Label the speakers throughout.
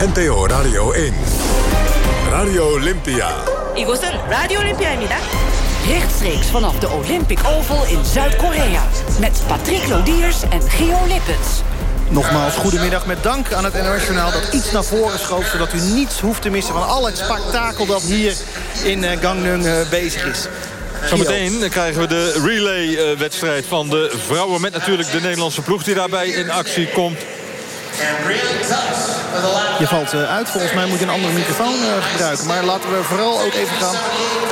Speaker 1: NTO Radio 1. Radio Olympia.
Speaker 2: 이곳은 라디오 올림피아입니다.
Speaker 3: Rechtstreeks vanaf de Olympic Oval in Zuid-Korea. Met Patrick Lodiers en Geo Lippens.
Speaker 4: Nogmaals, goedemiddag met dank aan het NOS-journaal dat iets naar voren schoof... zodat u niets hoeft te missen van al het spektakel dat hier in uh, Gangneung uh, bezig is.
Speaker 5: Zometeen krijgen we de relay-wedstrijd van de vrouwen... met natuurlijk de Nederlandse ploeg die daarbij in actie komt.
Speaker 4: Je valt uh, uit. Volgens mij moet je een andere microfoon uh, gebruiken. Maar laten we vooral ook even gaan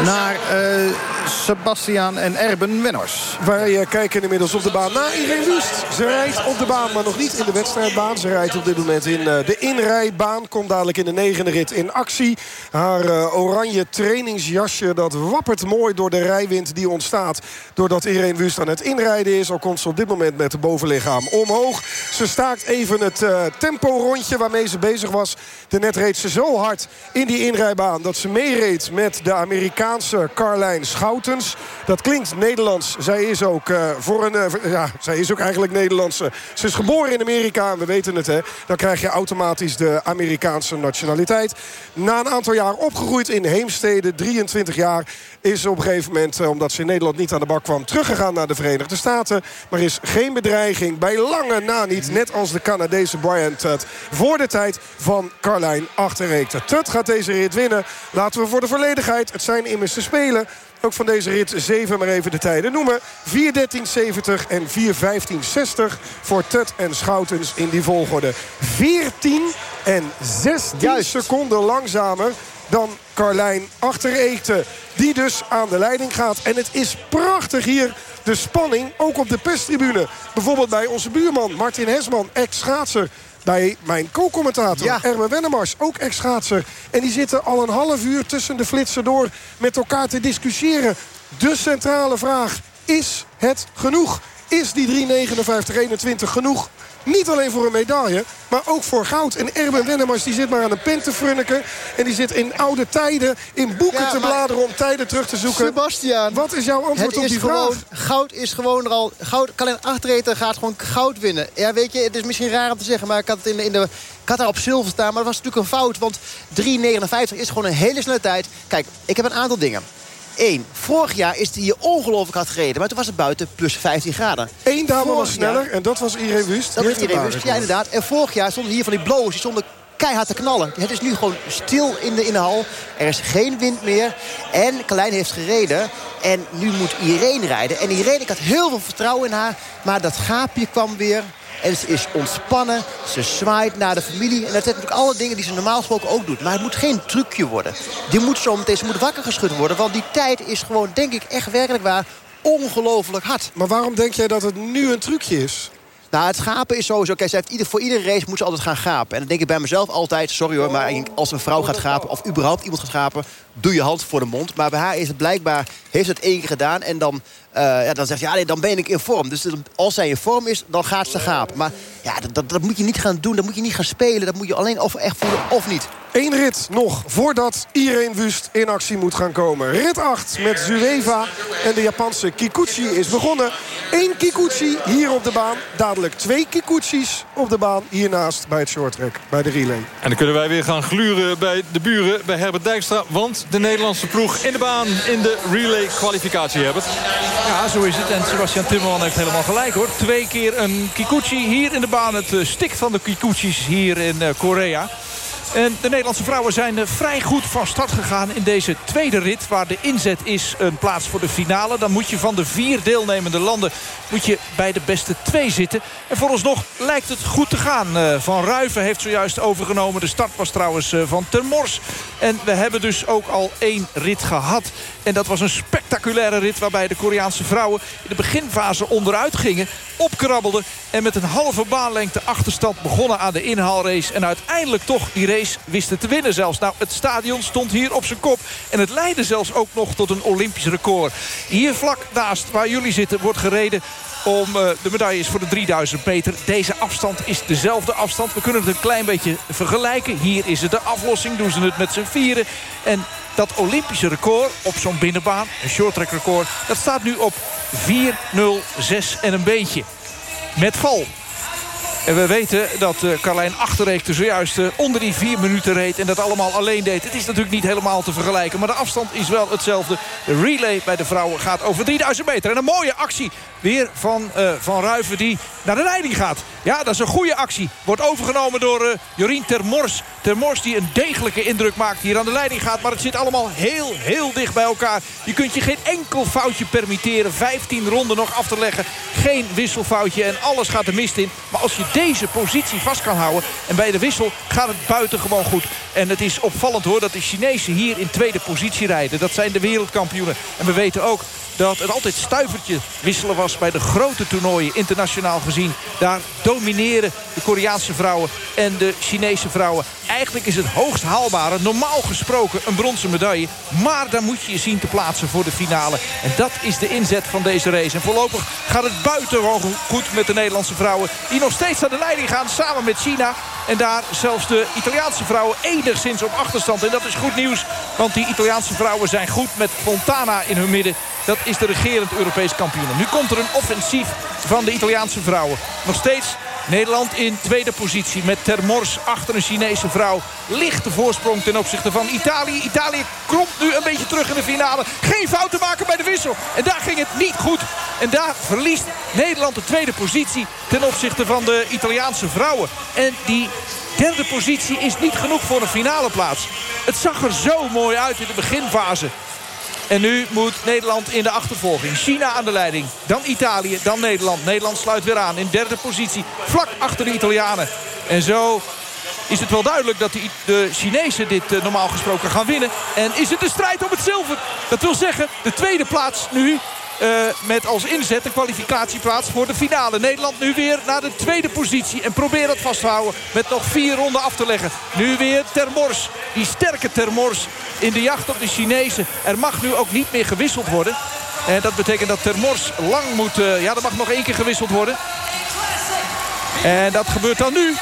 Speaker 4: naar uh, Sebastian en Erben Wenners.
Speaker 6: Wij kijken inmiddels op de baan naar Irene Wust. Ze rijdt op de baan, maar nog niet in de wedstrijdbaan. Ze rijdt op dit moment in de inrijbaan. Komt dadelijk in de negende rit in actie. Haar oranje trainingsjasje dat wappert mooi door de rijwind die ontstaat. Doordat Irene Wust aan het inrijden is. Al komt ze op dit moment met het bovenlichaam omhoog. Ze staakt even het tempo rondje waarmee ze bezig was. net reed ze zo hard in die inrijbaan dat ze meereed met de Amerikaanse Carlijn Dat klinkt Nederlands. Zij is ook uh, voor een. Uh, ja, zij is ook eigenlijk Nederlandse. Ze is geboren in Amerika en we weten het hè. Dan krijg je automatisch de Amerikaanse nationaliteit. Na een aantal jaar opgegroeid in Heemstede, 23 jaar is op een gegeven moment, eh, omdat ze in Nederland niet aan de bak kwam... teruggegaan naar de Verenigde Staten. Maar is geen bedreiging, bij lange na niet. Net als de Canadese Brian Tutt. Voor de tijd van Carlijn Achterreekte. Tutt gaat deze rit winnen. Laten we voor de volledigheid, het zijn immers te spelen... ook van deze rit 7 maar even de tijden noemen. 4.13.70 en 4.15.60 voor Tut en Schoutens in die volgorde. 14 en 16 Juist. seconden langzamer dan Carlijn Achterreekte. Die dus aan de leiding gaat. En het is prachtig hier de spanning, ook op de perstribune. Bijvoorbeeld bij onze buurman Martin Hesman, ex-schaatser. Bij mijn co-commentator ja. Erme Wennemars, ook ex-schaatser. En die zitten al een half uur tussen de flitsen door met elkaar te discussiëren. De centrale vraag, is het genoeg? Is die 3.59.21 genoeg? Niet alleen voor een medaille, maar ook voor goud. En Erben Wennemars die zit maar aan een pen te frunniken. En die zit in oude tijden, in boeken te bladeren om tijden terug te zoeken.
Speaker 4: Sebastian.
Speaker 6: Wat is jouw antwoord op die
Speaker 4: gewoon,
Speaker 6: vraag?
Speaker 4: Goud is gewoon er al... Goud, alleen achtereten gaat gewoon goud winnen. Ja, weet je, het is misschien raar om te zeggen, maar ik had het in de... In de ik had daar op zilver staan, maar dat was natuurlijk een fout. Want 3,59 is gewoon een hele snelle tijd. Kijk, ik heb een aantal dingen. 1. Vorig jaar is hij hier ongelooflijk hard gereden. Maar toen was het buiten plus 15 graden.
Speaker 6: Eén dame was sneller en dat was Irene Wust.
Speaker 4: Dat was Irene Wust, ja inderdaad. En vorig jaar stonden hier van die blowers. Die stonden keihard te knallen. Het is nu gewoon stil in de, in de hal. Er is geen wind meer. En Klein heeft gereden. En nu moet Irene rijden. En Irene, ik had heel veel vertrouwen in haar. Maar dat gaapje kwam weer. En ze is ontspannen. Ze zwaait naar de familie. En dat zijn natuurlijk alle dingen die ze normaal gesproken ook doet. Maar het moet geen trucje worden. Die moet zo meteen, ze moet wakker geschud worden. Want die tijd is gewoon, denk ik, echt werkelijk waar ongelooflijk hard.
Speaker 6: Maar waarom denk jij dat het nu een trucje is?
Speaker 4: Nou, het gapen is sowieso... Kijk, heeft ieder, voor iedere race moet ze altijd gaan gapen. En dan denk ik bij mezelf altijd... Sorry hoor, maar als een vrouw gaat gapen... of überhaupt iemand gaat gapen... doe je hand voor de mond. Maar bij haar is het blijkbaar... heeft het één keer gedaan en dan ja, dan zegt ze, ja, nee, dan ben ik in vorm. Dus als zij in vorm is, dan gaat ze gapen. Maar ja, dat, dat, moet je niet gaan doen. Dat moet je niet gaan spelen. Dat moet je alleen of echt voelen of niet.
Speaker 6: Eén rit nog voordat Irene Wust in actie moet gaan komen. Rit 8 met Zueva en de Japanse Kikuchi is begonnen. Eén Kikuchi hier op de baan. Dadelijk twee Kikuchis op de baan hiernaast bij het shorttrack, bij de relay.
Speaker 5: En dan kunnen wij weer gaan gluren bij de buren, bij Herbert Dijkstra. Want de Nederlandse ploeg in de baan in de relay kwalificatie hebben.
Speaker 7: Ja, zo is het. En Sebastian Timmerman heeft helemaal gelijk hoor. Twee keer een Kikuchi hier in de baan. Het eh, stik van de Kikuchis hier in eh, Korea. En de Nederlandse vrouwen zijn eh, vrij goed van start gegaan in deze tweede rit. Waar de inzet is een plaats voor de finale. Dan moet je van de vier deelnemende landen moet je bij de beste twee zitten. En vooralsnog lijkt het goed te gaan. Eh, van Ruiven heeft zojuist overgenomen. De start was trouwens eh, van Termors. En we hebben dus ook al één rit gehad. En dat was een spectaculaire rit waarbij de Koreaanse vrouwen in de beginfase onderuit gingen. Opkrabbelden en met een halve baanlengte achterstand begonnen aan de inhaalrace. En uiteindelijk toch die wisten te winnen zelfs. Nou, het stadion stond hier op zijn kop. En het leidde zelfs ook nog tot een Olympisch record. Hier vlak naast waar jullie zitten wordt gereden om uh, de medailles voor de 3000 meter. Deze afstand is dezelfde afstand. We kunnen het een klein beetje vergelijken. Hier is het de aflossing. Doen ze het met z'n vieren. En dat Olympische record op zo'n binnenbaan, een shorttrack record... dat staat nu op 4.06 en een beetje. Met val. En we weten dat uh, Carlijn Achterreekte zojuist uh, onder die vier minuten reed. En dat allemaal alleen deed. Het is natuurlijk niet helemaal te vergelijken. Maar de afstand is wel hetzelfde. De relay bij de vrouwen gaat over 3000 meter. En een mooie actie weer van uh, Van Ruiven die naar de leiding gaat. Ja, dat is een goede actie. Wordt overgenomen door Jorien Termors. Termors die een degelijke indruk maakt. Hier aan de leiding gaat. Maar het zit allemaal heel, heel dicht bij elkaar. Je kunt je geen enkel foutje permitteren. 15 ronden nog af te leggen. Geen wisselfoutje en alles gaat de mist in. Maar als je deze positie vast kan houden. En bij de wissel gaat het buitengewoon goed. En het is opvallend hoor dat de Chinezen hier in tweede positie rijden. Dat zijn de wereldkampioenen. En we weten ook dat het altijd stuivertje wisselen was bij de grote toernooien internationaal gezien. Daar domineren de Koreaanse vrouwen en de Chinese vrouwen. Eigenlijk is het hoogst haalbare, normaal gesproken, een bronzen medaille. Maar daar moet je je zien te plaatsen voor de finale. En dat is de inzet van deze race. En voorlopig gaat het buitengewoon goed met de Nederlandse vrouwen. Die nog steeds aan de leiding gaan samen met China. En daar zelfs de Italiaanse vrouwen enigszins op achterstand. En dat is goed nieuws, want die Italiaanse vrouwen zijn goed met Fontana in hun midden. Dat is de regerend Europees kampioen. Nu komt er een offensief van de Italiaanse vrouwen. Nog steeds Nederland in tweede positie met Termors achter een Chinese vrouw. Lichte voorsprong ten opzichte van Italië. Italië komt nu een beetje terug in de finale. Geen fouten maken bij de wissel. En daar ging het niet goed. En daar verliest Nederland de tweede positie ten opzichte van de Italiaanse vrouwen. En die derde positie is niet genoeg voor een finale plaats. Het zag er zo mooi uit in de beginfase. En nu moet Nederland in de achtervolging. China aan de leiding. Dan Italië, dan Nederland. Nederland sluit weer aan in derde positie. Vlak achter de Italianen. En zo is het wel duidelijk dat de, Chinezen dit uh, normaal gesproken gaan winnen. En is het de strijd om het zilver. Dat wil zeggen, de tweede plaats nu uh, met als inzet een kwalificatieplaats voor de finale. Nederland nu weer naar de tweede positie. En probeert dat vast te houden met nog vier ronden af te leggen. Nu weer Termors. Die sterke Termors in de jacht op de Chinezen. Er mag nu ook niet meer gewisseld worden. En dat betekent dat Termors lang moet... Uh, ja, er mag nog één keer gewisseld worden. En dat gebeurt dan nu.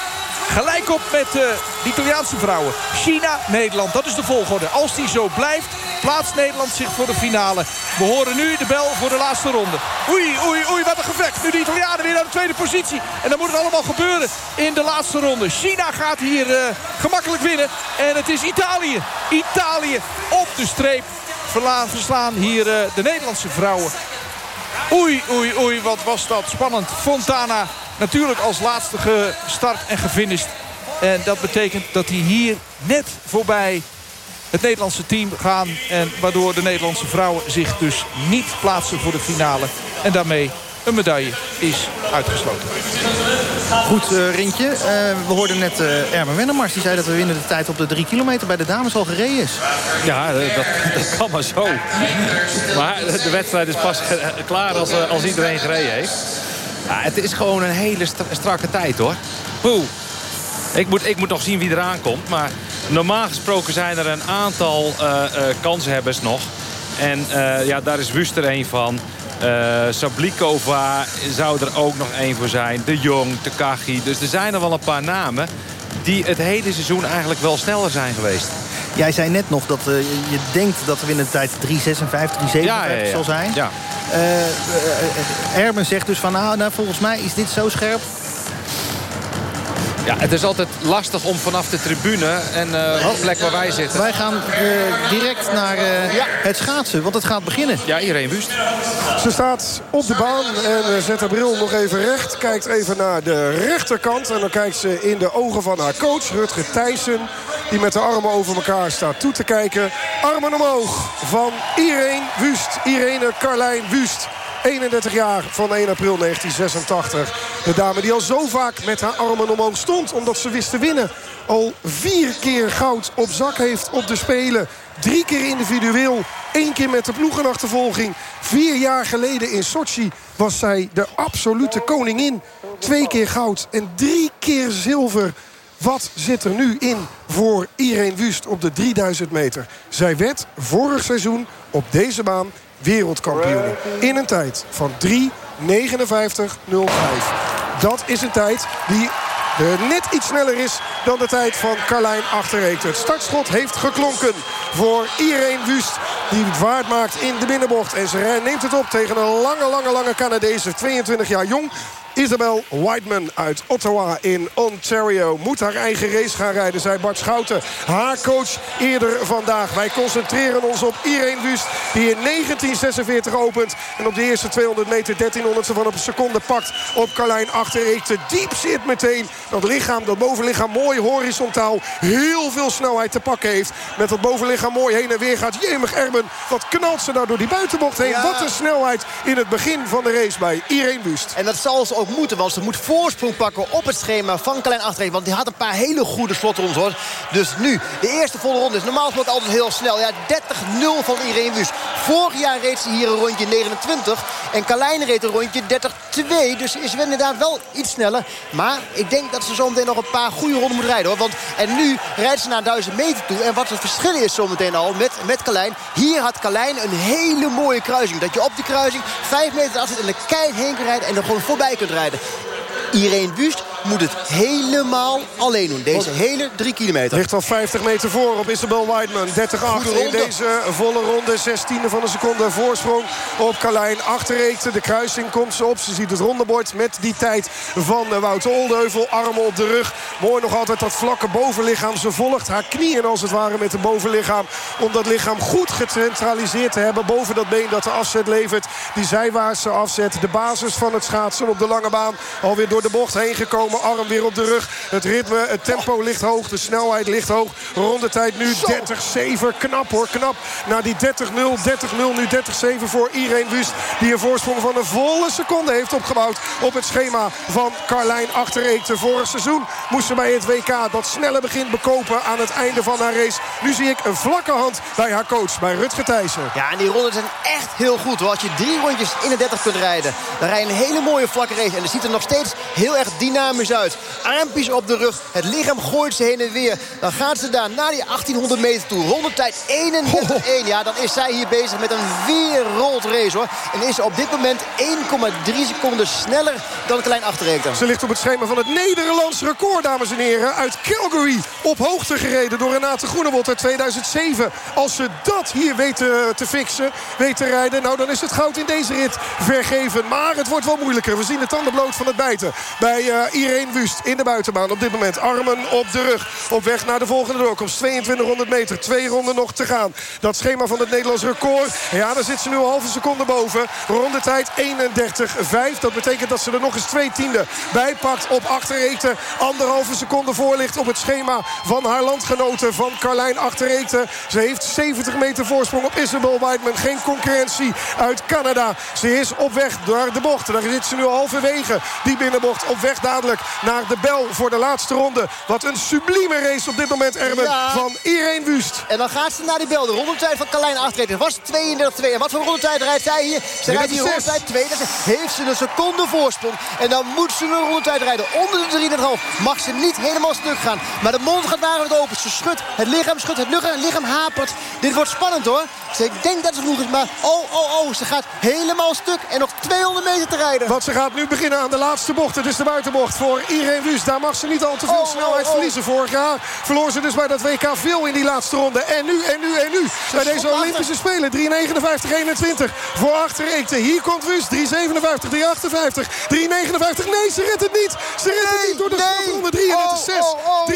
Speaker 7: Gelijk op met uh, de Italiaanse vrouwen. China, Nederland. Dat is de volgorde. Als die zo blijft, plaatst Nederland zich voor de finale. We horen nu de bel voor de laatste ronde. Oei, oei, oei, wat een gevecht. Nu de Italianen weer naar de tweede positie. En dan moet het allemaal gebeuren in de laatste ronde. China gaat hier uh, gemakkelijk winnen. En het is Italië. Italië op de streep. Verslaan hier uh, de Nederlandse vrouwen. Oei, oei, oei, wat was dat spannend. Fontana natuurlijk als laatste gestart en gefinished. En dat betekent dat hij hier net voorbij het Nederlandse team gaan. En waardoor de Nederlandse vrouwen zich dus niet plaatsen voor de finale. En daarmee een medaille is uitgesloten.
Speaker 8: Goed, uh, Rintje. Uh, we hoorden net uh, Ermen Wennemars. Die zei dat we winnen de tijd op de drie kilometer bij de dames al gereden is.
Speaker 9: Ja, dat, dat kan maar zo. Maar de wedstrijd is pas klaar als, als iedereen gereden heeft. Het is gewoon een hele strakke tijd hoor. Poeh. Ik moet, ik moet nog zien wie eraan komt. Maar normaal gesproken zijn er een aantal uh, uh, kanshebbers nog. En uh, ja, daar is Wuster een van. Sablikova zou er ook nog één voor zijn. De Jong, Takachi. Dus er zijn er wel een paar namen die het hele seizoen eigenlijk wel sneller zijn geweest.
Speaker 8: Jij zei net nog dat uh, je denkt dat de winnende 3.56, 3.57 ja, ja, ja. zal zijn.
Speaker 9: Ja.
Speaker 8: Uh, uh, Erben zegt dus van nou, nou, volgens mij is dit zo scherp.
Speaker 9: Ja, het is altijd lastig om vanaf de tribune en uh, de plek waar wij zitten.
Speaker 8: Wij gaan uh, direct naar uh, ja. het schaatsen, want het gaat beginnen.
Speaker 9: Ja, iedereen Wust.
Speaker 6: Ze staat op de baan en zet haar bril nog even recht. Kijkt even naar de rechterkant. En dan kijkt ze in de ogen van haar coach, Rutger Thijssen. Die met de armen over elkaar staat toe te kijken. Armen omhoog van Irene Wust. Irene Carlijn Wust. 31 jaar van 1 april 1986. De dame die al zo vaak met haar armen omhoog stond. Omdat ze wist te winnen. Al vier keer goud op zak heeft op de Spelen. Drie keer individueel. één keer met de ploegenachtervolging. Vier jaar geleden in Sochi was zij de absolute koningin. Twee keer goud en drie keer zilver. Wat zit er nu in voor Irene Wust op de 3000 meter? Zij werd vorig seizoen op deze baan wereldkampioen. In een tijd van 3.59.05. Dat is een tijd die net iets sneller is dan de tijd van Carlijn Achterreekte. Het startschot heeft geklonken voor Irene Wust. Die het waard maakt in de binnenbocht. En ze neemt het op tegen een lange, lange, lange Canadese. 22 jaar jong. Isabel Whiteman uit Ottawa in Ontario. Moet haar eigen race gaan rijden, zei Bart Schouten. Haar coach eerder vandaag. Wij concentreren ons op Irene Wust. Die in 1946 opent. En op de eerste 200 meter 1300 van een seconde pakt op Carlijn Achtereekte. Diep zit meteen dat lichaam, dat bovenlichaam mooi horizontaal. Heel veel snelheid te pakken heeft. Met dat bovenlichaam mooi heen en weer gaat. Jemig Erben, wat knalt ze daar door die buitenbocht heen. Wat een snelheid in het begin van de race bij Irene Wust.
Speaker 4: En dat zal ze ook moeten, want ze moet voorsprong pakken op het schema van Carlijn Achtereekte. Want die had een paar hele goede slotrondes hoor. Dus nu, de eerste volle ronde is normaal gesproken altijd heel snel. Ja, 30-0 van Irene Wust. Vorig jaar reed ze hier een rondje 29. En Carlijn reed een rondje 30-2. Dus is inderdaad wel iets sneller. Maar ik denk dat ze zometeen nog een paar goede ronden moet rijden. Hoor. Want, en nu rijdt ze naar 1000 meter toe. En wat het verschil is zometeen al met, met Carlijn. Hier had Carlijn een hele mooie kruising. Dat je op die kruising 5 meter afzet en de keihard heen kunt rijden. En er gewoon voorbij kunt rijden. Irene Wust moet het helemaal alleen doen. Deze hele drie kilometer.
Speaker 6: Ligt al 50 meter voor op Isabel Whiteman. 30-8 in deze volle ronde. 16e van een seconde voorsprong op Carlijn. Achterreekte, de kruising komt ze op. Ze ziet het rondebord met die tijd van Wouter Oldeuvel. Armen op de rug. Mooi nog altijd dat vlakke bovenlichaam. Ze volgt haar knieën als het ware met het bovenlichaam. Om dat lichaam goed gecentraliseerd te hebben. Boven dat been dat de afzet levert. Die zijwaartse afzet. De basis van het schaatsen op de lange baan. Alweer door de bocht heen gekomen arm weer op de rug. Het ritme, het tempo ligt hoog. De snelheid ligt hoog. Rondetijd nu 30-7. Knap hoor, knap. Na die 30-0, 30-0, nu 30-7 voor Irene Wust. Die een voorsprong van een volle seconde heeft opgebouwd op het schema van Carlijn Achtereekte. Vorig seizoen moest ze bij het WK dat snelle begin bekopen aan het einde van haar race. Nu zie ik een vlakke hand bij haar coach, bij Rutger Thijssen.
Speaker 4: Ja, en die ronden zijn echt heel goed. Hoor. Als je drie rondjes in de 30 kunt rijden, dan rij je een hele mooie vlakke race. En dat ziet er nog steeds heel erg dynamisch uit. Armpjes op de rug. Het lichaam gooit ze heen en weer. Dan gaat ze daar naar die 1800 meter toe. Rondetijd 31-1. Ja, dan is zij hier bezig met een wereldrace hoor. En is op dit moment 1,3 seconden sneller dan Klein Achterreekte.
Speaker 6: Ze ligt op het schema van het Nederlands record, dames en heren. Uit Calgary op hoogte gereden door Renate Groenewald uit 2007. Als ze dat hier weten te fixen, weten rijden... nou dan is het goud in deze rit vergeven. Maar het wordt wel moeilijker. We zien de tanden bloot van het bijten bij uh, Irene Wust in de buitenbaan. Op dit moment armen op de rug. Op weg naar de volgende doorkomst. 2200 meter. Twee ronden nog te gaan. Dat schema van het Nederlands record. Ja, daar zit ze nu een halve seconde boven. Rondetijd 31-5. Dat betekent dat ze er nog eens twee tienden bij pakt op achterreekte. Anderhalve seconde voor ligt op het schema van haar landgenoten van Carlijn Achterreekte. Ze heeft 70 meter voorsprong op Isabel Whiteman. Geen concurrentie uit Canada. Ze is op weg naar de bocht. Daar zit ze nu halverwege. Die binnenbocht op weg dadelijk naar de bel voor de laatste ronde. Wat een sublieme race op dit moment, Erben, van Irene Wust.
Speaker 4: En dan gaat ze naar die bel. De rondetijd van Carlijn Achterreekte was 32-2. En wat voor rondetijd rijdt zij hier? Ze rijdt hier rondetijd 2. heeft ze een seconde voorsprong. En dan moet ze een rondetijd rijden. Onder de 3,5 mag ze niet helemaal stuk gaan. Maar de mond gaat daar open. Ze schudt. Het lichaam schudt. Het lichaam, het lichaam hapert. Dit wordt spannend hoor. ik denk dat ze vroeg is. Maar oh, oh, oh. Ze gaat helemaal stuk. En nog 200 meter te rijden.
Speaker 6: Want ze gaat nu beginnen aan de laatste bocht. Is de buitenbocht voor Irene Wust. Daar mag ze niet al te veel
Speaker 4: Oh,
Speaker 6: snelheid
Speaker 4: oh, oh.
Speaker 6: verliezen. Vorig jaar verloor ze dus bij dat WK veel in die laatste ronde. En nu, en nu, en nu. Bij deze Olympische Spelen. 3.59-21 voor Achtereekte. Hier komt Wust. 3.57, 3.58, 3.59. Nee, ze redt het niet. Ze redt het niet door de
Speaker 4: nee.
Speaker 6: slotronde. 33-6.
Speaker 4: Oh, oh, oh.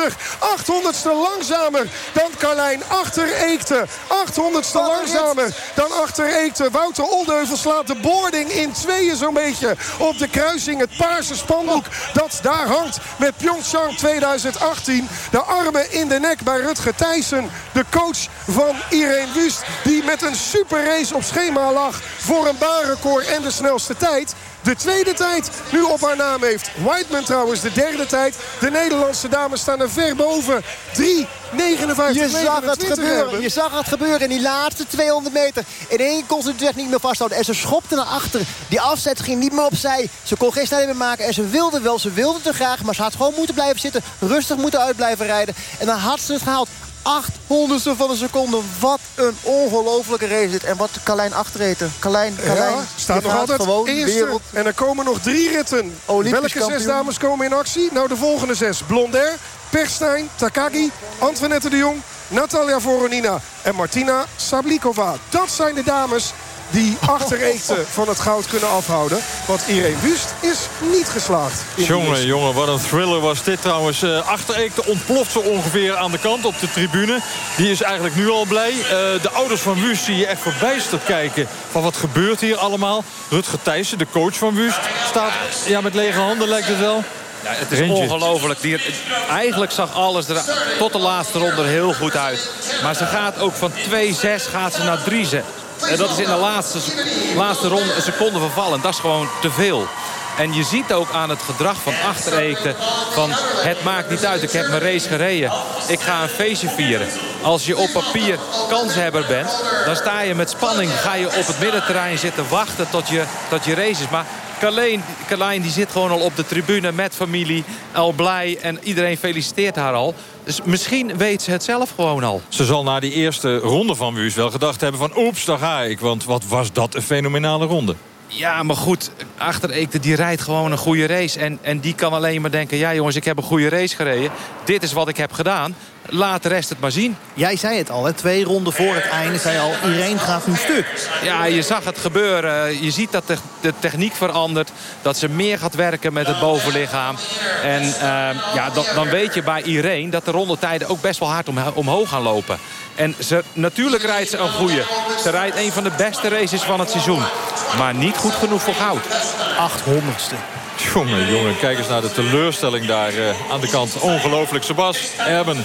Speaker 6: 3.59-29. 800ste langzamer dan Carlijn Achtereekte. 800ste langzamer dan Achtereekte. Wouter Oldeuvel slaat de boarding in tweeën zo'n beetje. Op de kruising het paarse spandoek dat daar hangt met Pyeongchang 2018. De armen in de nek bij Rutger Thijssen. De coach van Irene Wust. Die met een super race op schema lag voor een baanrecord en de snelste tijd. De tweede tijd nu op haar naam heeft. Whiteman trouwens de derde tijd. De Nederlandse dames staan er ver boven. 3, 59,
Speaker 4: Je zag het
Speaker 6: 29
Speaker 4: gebeuren.
Speaker 6: hebben.
Speaker 4: Je zag het gebeuren in die laatste 200 meter. In één kon ze echt niet meer vasthouden. En ze schopte naar achter. Die afzet ging niet meer opzij. Ze kon geen snelheid meer maken. En ze wilde wel. Ze wilde te graag. Maar ze had gewoon moeten blijven zitten. Rustig moeten uit blijven rijden. En dan had ze het gehaald. 800ste van een seconde. Wat een ongelofelijke race dit. En wat Carlijn achtereten. Carlijn.
Speaker 6: Ja, staat nog altijd
Speaker 4: gewoon
Speaker 6: eerste.
Speaker 4: wereld...
Speaker 6: En er komen nog drie ritten.
Speaker 4: Olympisch
Speaker 6: Welke zes dames komen in actie? Nou, de volgende zes. Blonder, Perstijn, Takagi, Antoinette de Jong... Natalia Voronina en Martina Sablikova. Dat zijn de dames die Achtereekte van het goud kunnen afhouden. Want Irene Wust is niet geslaagd.
Speaker 5: Jongen, jongen, wat een thriller was dit trouwens. Uh, Achtereekte ontploft zo ongeveer aan de kant op de tribune. Die is eigenlijk nu al blij. Uh, de ouders van Wust zie je echt verbijsterd kijken van wat gebeurt hier allemaal. Rutger Thijssen, de coach van Wust, staat ja, met lege handen lijkt het wel.
Speaker 9: Ja, het is ongelooflijk. Eigenlijk zag alles er tot de laatste ronde heel goed uit. Maar ze gaat ook van 2-6 gaat ze naar 3 En dat is in de laatste, laatste ronde een seconde vervallen. Dat is gewoon te veel. En je ziet ook aan het gedrag van Achtereten... van het maakt niet uit, ik heb mijn race gereden. Ik ga een feestje vieren. Als je op papier kanshebber bent... dan sta je met spanning, ga je op het middenterrein zitten wachten tot je, tot je race is. Maar Carlijn, die zit gewoon al op de tribune met familie. Al blij en iedereen feliciteert haar al. Dus misschien weet ze het zelf gewoon al.
Speaker 5: Ze zal na die eerste ronde van Wuus wel gedacht hebben van... oeps, daar ga ik, want wat was dat een fenomenale ronde.
Speaker 9: Ja, maar goed, achter Eekte die rijdt gewoon een goede race. En, en die kan alleen maar denken, ja jongens, ik heb een goede race gereden. Dit is wat ik heb gedaan. Laat de rest het maar zien.
Speaker 8: Jij zei het al, hè? twee ronden voor het einde zei al... iedereen gaat nu stuk.
Speaker 9: Ja, je zag het gebeuren. Je ziet dat de, de techniek verandert. Dat ze meer gaat werken met het bovenlichaam. En uh, ja, dan, dan weet je bij Irene dat de rondetijden ook best wel hard om, omhoog gaan lopen. En ze, natuurlijk rijdt ze een goede. Ze rijdt een van de beste races van het seizoen. Maar niet goed genoeg voor goud.
Speaker 8: 800ste.
Speaker 5: Jongen, jongen, kijk eens naar de teleurstelling daar uh, aan de kant. Ongelooflijk. Sebas, Erben.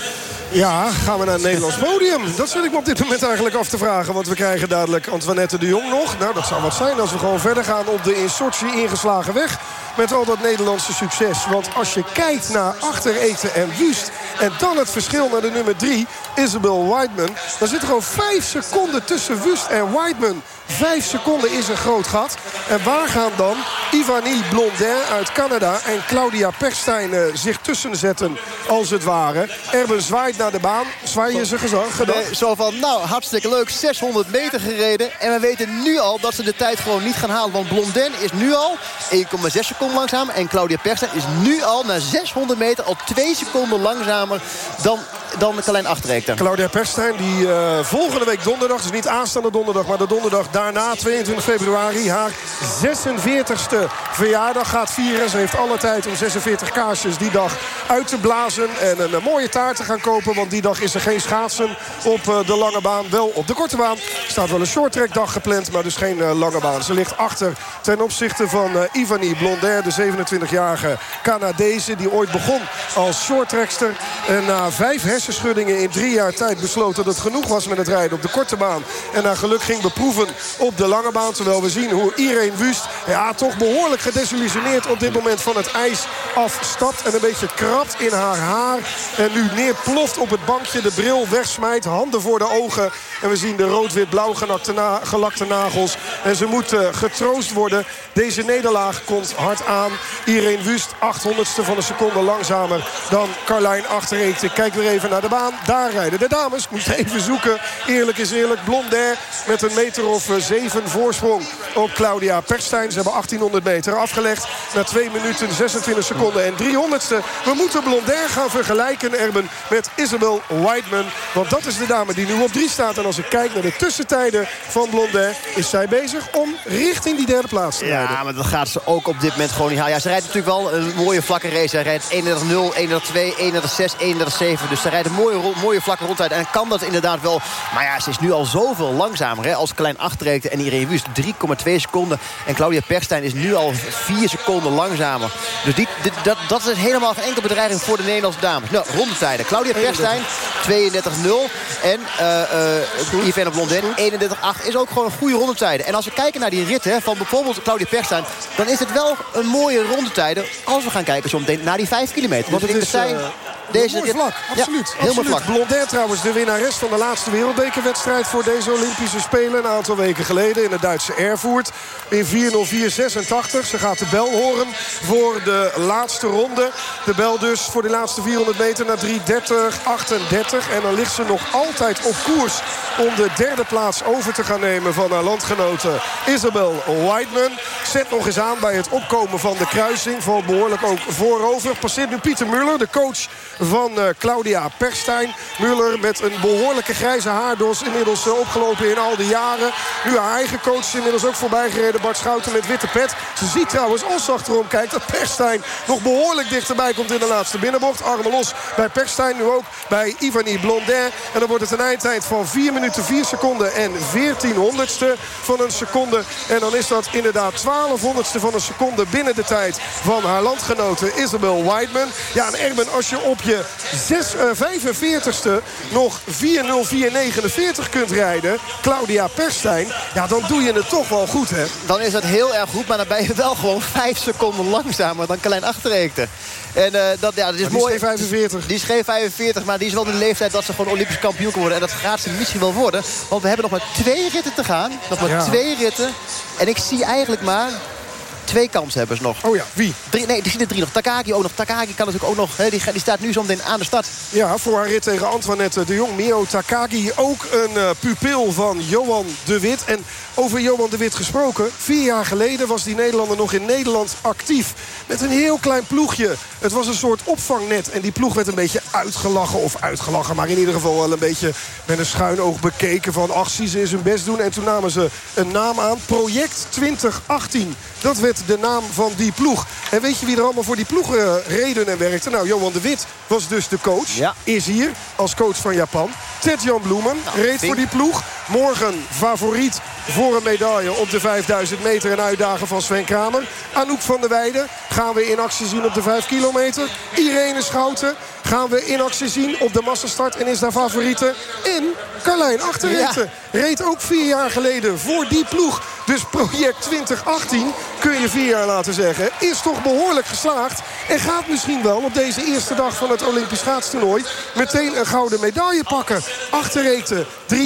Speaker 6: Ja, gaan we naar het Nederlands podium? Dat zit ik me op dit moment eigenlijk af te vragen. Want we krijgen dadelijk Antoinette de Jong nog. Nou, dat zou wat zijn als we gewoon verder gaan op de in ingeslagen weg. Met al dat Nederlandse succes. Want als je kijkt naar Achtereten en Wust... en dan het verschil naar de nummer 3, Isabel Whiteman... dan zit er gewoon 5 seconden tussen Wust en Whiteman. Vijf seconden is een groot gat. En waar gaan dan Ivani Blondin uit Canada en Claudia Perstijn uh, zich tussen zetten, als het ware? Erben zwaait naar de baan. Zwaai je ze gezag?
Speaker 4: Zo van, nou, hartstikke leuk. 600 meter gereden. En we weten nu al dat ze de tijd gewoon niet gaan halen. Want Blondin is nu al 1,6 seconden langzaam. En Claudia Perstijn is nu al na 600 meter al 2 seconden langzamer dan dan Carlijn Achterreekte.
Speaker 6: Claudia Perstijn die uh, volgende week donderdag, dus niet aanstaande donderdag... maar de donderdag daarna, 22 februari, haar 46ste verjaardag gaat vieren. Ze heeft alle tijd om 46 kaarsjes die dag uit te blazen... en een, mooie taart te gaan kopen, want die dag is er geen schaatsen op uh, de lange baan. Wel op de korte baan. Er staat wel een shorttrack dag gepland, maar dus geen lange baan. Ze ligt achter ten opzichte van Ivani Blondair, de 27-jarige Canadese... die ooit begon als shorttrackster en na vijf hersenschuddingen in drie jaar tijd besloten dat het genoeg was met het rijden op de korte baan. En naar geluk ging beproeven op de lange baan. Terwijl we zien hoe Irene Wust ja, toch behoorlijk gedesillusioneerd op dit moment van het ijs afstapt. En een beetje krabt in haar haar. En nu neerploft op het bankje. De bril wegsmijt. Handen voor de ogen. En we zien de rood-wit-blauw gelakte nagels. En ze moet uh, getroost worden. Deze nederlaag komt hard aan. Irene Wust, 800ste van een seconde langzamer dan Carlijn Achterreekte. Kijk weer even naar de baan. Daar rijden de dames. Moet even zoeken. Eerlijk is eerlijk. Blondair met een meter of 7 eh, voorsprong op Claudia Perstijn. Ze hebben 1800 meter afgelegd. Na 2 minuten 26 seconden en 300ste. We moeten Blondair gaan vergelijken, Erben, met Isabel Whiteman. Want dat is de dame die nu op 3 staat. En als ik kijk naar de tussentijden van Blondair... is zij bezig om richting die derde plaats te rijden.
Speaker 4: Ja, maar dat gaat ze ook op dit moment gewoon niet halen. Ja, ze rijdt natuurlijk wel een mooie vlakke race. Zij rijdt 31-0, 31-2, 31-6, 31-7. Dus ze rijdt een mooie, mooie vlakke rondtijd. En kan dat inderdaad wel. Maar ja, ze is nu al zoveel langzamer hè, als Klein Achterreekte en Irene Wust. 3,2 seconden. En Claudia Perstijn is nu al 4 seconden langzamer. Dus die, dat, dat is helemaal geen enkele bedreiging voor de Nederlandse dames. Nou, rondetijden. Claudia Perstijn 32-0. En uh, uh, Yvette Blondin 31-8 is ook gewoon een goede rondetijden. En als we kijken naar die ritten van bijvoorbeeld Claudia Perstijn... dan is het wel een mooie rondetijden als we gaan kijken zo meteen naar die 5 kilometer.
Speaker 6: Want het is, uh, deze mooi vlak, absoluut. Ja, heel vlak. Blondet trouwens de winnares van de laatste wereldbekerwedstrijd... voor deze Olympische Spelen een aantal weken geleden in het Duitse Erfurt. In 4.04.86. Ze gaat de bel horen voor de laatste ronde. De bel dus voor de laatste 400 meter naar 3.30.38. En dan ligt ze nog altijd op koers om de derde plaats over te gaan nemen van haar landgenote Isabel Whiteman. Zet nog eens aan bij het opkomen van de kruising. Valt behoorlijk ook voorover. Passeert nu Pieter Muller, de coach van uh, Claudia Perstijn. Muller met een behoorlijke grijze haardos. Inmiddels uh, opgelopen in al die jaren. Nu haar eigen coach inmiddels ook voorbij gereden. Bart Schouten met witte pet. Ze ziet trouwens als ze achterom kijkt dat Perstijn nog behoorlijk dichterbij komt in de laatste binnenbocht. Armen los bij Perstijn. Nu ook bij En dan wordt het een eindtijd van 4 minuten 4 seconden en 14 honderdste van een seconde. En dan is dat inderdaad 12 honderdste van een seconde binnen de tijd van haar landgenote Isabel Whiteman. Ja, en Erben, als je op je 6, uh, 45ste nog 4.04.49 kunt rijden, Claudia Perstijn, ja, dan doe je het toch wel goed, hè?
Speaker 4: Dan is dat heel erg goed, maar dan ben je wel gewoon 5 seconden langzamer dan Klein Achterreekte. En uh, dat, ja, dat is
Speaker 6: die
Speaker 4: mooi.
Speaker 6: is geen 45.
Speaker 4: Die is geen 45, maar die is wel in de leeftijd dat ze gewoon Olympisch kampioen kan worden. En dat gaat ze misschien wel worden. Want we hebben nog maar twee ritten te gaan. Nog maar
Speaker 6: Ja.
Speaker 4: twee ritten. En ik zie eigenlijk maar twee kanshebbers nog.
Speaker 6: Oh ja, wie?
Speaker 4: Drie, nee, er zitten drie nog. Takagi ook nog. Takagi kan natuurlijk ook nog. Hè, die, die staat nu zo meteen aan de start.
Speaker 6: Ja, voor haar rit tegen Antoinette de Jong. Mio Takagi, ook een eh, pupil van Johan de Wit. En over Johan de Wit gesproken. Vier jaar geleden was die Nederlander nog in Nederland actief. Met een heel klein ploegje. Het was een soort opvangnet. En die ploeg werd een beetje uitgelachen. Of uitgelachen, maar in ieder geval wel een beetje met een schuin oog bekeken. Van ach, zie ze eens hun best doen. En toen namen ze een naam aan. Project 2018. Dat werd de naam van die ploeg. En weet je wie er allemaal voor die ploeg eh, reden en werkte? Nou, Johan de Wit was dus de coach.
Speaker 4: Ja.
Speaker 6: Is hier als coach van Japan. Ted-Jan Bloemen reed
Speaker 4: Vink.
Speaker 6: voor die ploeg. Morgen favoriet voor een medaille op de 5000 meter. En uitdagen van Sven Kramer. Anouk van der Weijden gaan we in actie zien op de 5 kilometer. Irene Schouten gaan we in actie zien op de massastart. En is daar favoriete. En Carlijn Achterreten reed ook vier jaar geleden voor die ploeg. Dus project 2018, kun je vier jaar laten zeggen, is toch behoorlijk geslaagd. En gaat misschien wel op deze eerste dag van het Olympisch schaatstoernooi... meteen een gouden medaille pakken. Achterreten 3.59.21.1.